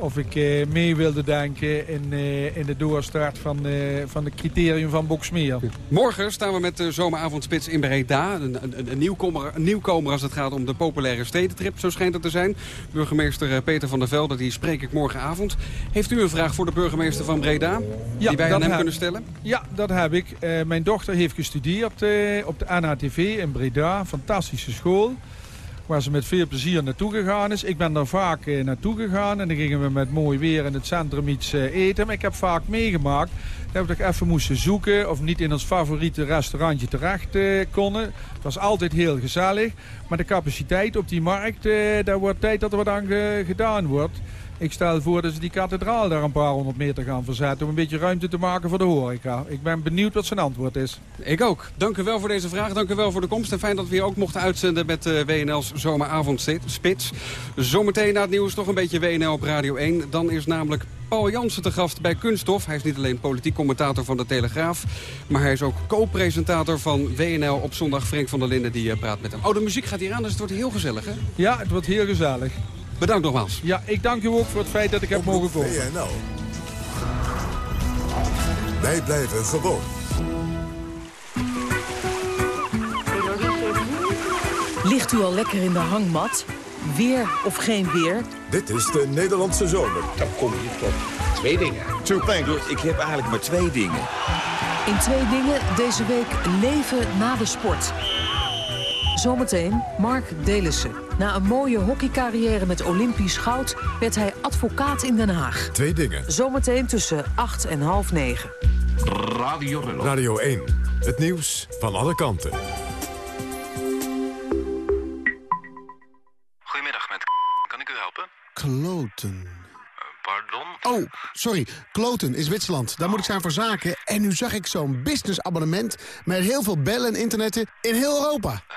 of ik eh, mee wilde denken in, eh, in de doorstart van, eh, van het criterium van Boksmeer. Morgen staan we met de zomeravondspits in Breda. Een, een, een, nieuwkomer, een nieuwkomer als het gaat om de populaire stedentrip, zo schijnt het te zijn. Burgemeester Peter van der Velde, die spreek ik morgenavond. Heeft u een vraag voor de burgemeester van Breda? die wij aan hem kunnen stellen? Ja, dat heb ik. Mijn dochter heeft gestudeerd op de NHTV in Breda. Fantastische school. Waar ze met veel plezier naartoe gegaan is. Ik ben daar vaak eh, naartoe gegaan. En dan gingen we met mooi weer in het centrum iets eh, eten. Maar ik heb vaak meegemaakt dat we toch even moesten zoeken. Of niet in ons favoriete restaurantje terecht eh, konden. Het was altijd heel gezellig. Maar de capaciteit op die markt, daar wordt tijd dat er wat aan ge- gedaan wordt. Ik stel voor dat ze die kathedraal daar een paar honderd meter gaan verzetten... om een beetje ruimte te maken voor de horeca. Ik ben benieuwd wat zijn antwoord is. Ik ook. Dank u wel voor deze vraag. Dank u wel voor de komst. En fijn dat we hier ook mochten uitzenden met eh, WNL's zomeravondspits. Zometeen na het nieuws nog een beetje WNL op Radio 1. Dan is namelijk Paul Jansen te gast bij Kunststof. Hij is niet alleen politiek commentator van de Telegraaf... maar hij is ook co-presentator van WNL op zondag. Frank van der Linden die eh, praat met hem. Oh, de muziek gaat hier aan, dus het wordt heel gezellig, hè? Ja, het wordt heel gezellig. Bedankt nogmaals. Ja, ik dank u ook voor het feit dat ik heb mogen komen. WNL. Wij blijven gewoon. Ligt u al lekker in de hangmat? Weer of geen weer? Dit is de Nederlandse zomer. Dan kom je tot twee dingen. Two things. Ik heb eigenlijk maar twee dingen. In twee dingen deze week leven na de sport. Zometeen Mark Delissen. Na een mooie hockeycarrière met Olympisch goud... werd hij advocaat in Den Haag. Twee dingen. Zometeen tussen 8 en half 9. Radio Radio 1. Het nieuws van alle kanten. Goedemiddag, met kan ik u helpen? Kloten. Pardon? Oh, sorry. Kloten is Zwitserland. Daar moet ik zijn voor zaken. En nu zag ik zo'n businessabonnement met heel veel bellen en internetten in heel Europa. Eh,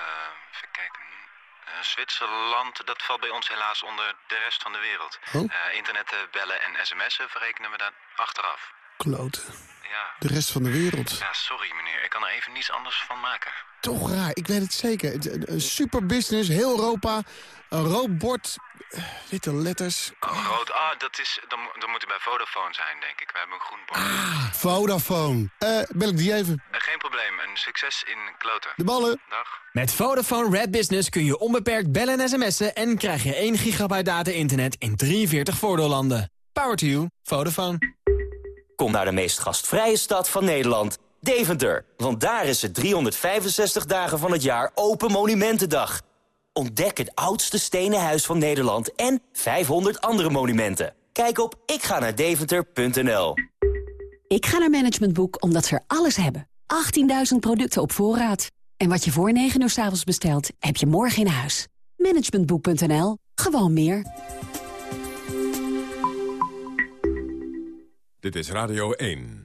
Zwitserland, dat valt bij ons helaas onder de rest van de wereld. Oh. Eh, internetten, bellen en sms'en verrekenen we dan achteraf. Kloten. Ja. De rest van de wereld. Ja, sorry meneer. Ik kan er even niets anders van maken. Toch raar, ik weet het zeker. Super business, heel Europa. Een rood bord, eh, witte letters. Oh, rood. Ah, dat, is, dan, dan moet u bij Vodafone zijn, denk ik. We hebben een groen bord. Ah, Vodafone. Eh, bel ik die even. Eh, geen probleem. Een succes in kloten. De ballen. Dag. Met Vodafone Red Business kun je onbeperkt bellen en sms'en... en krijg je 1 gigabyte data-internet in 43 voordeellanden. Power to you. Vodafone. Kom naar de meest gastvrije stad van Nederland, Deventer. Want daar is het 365 dagen van het jaar Open Monumentendag. Ontdek het oudste stenen huis van Nederland en 500 andere monumenten. Kijk op ikga-naar-deventer.nl. Ik ga naar Management Boek omdat ze er alles hebben. 18.000 producten op voorraad. En wat je voor 9 uur s avonds bestelt, heb je morgen in huis. Managementboek.nl. Gewoon meer. Dit is Radio 1.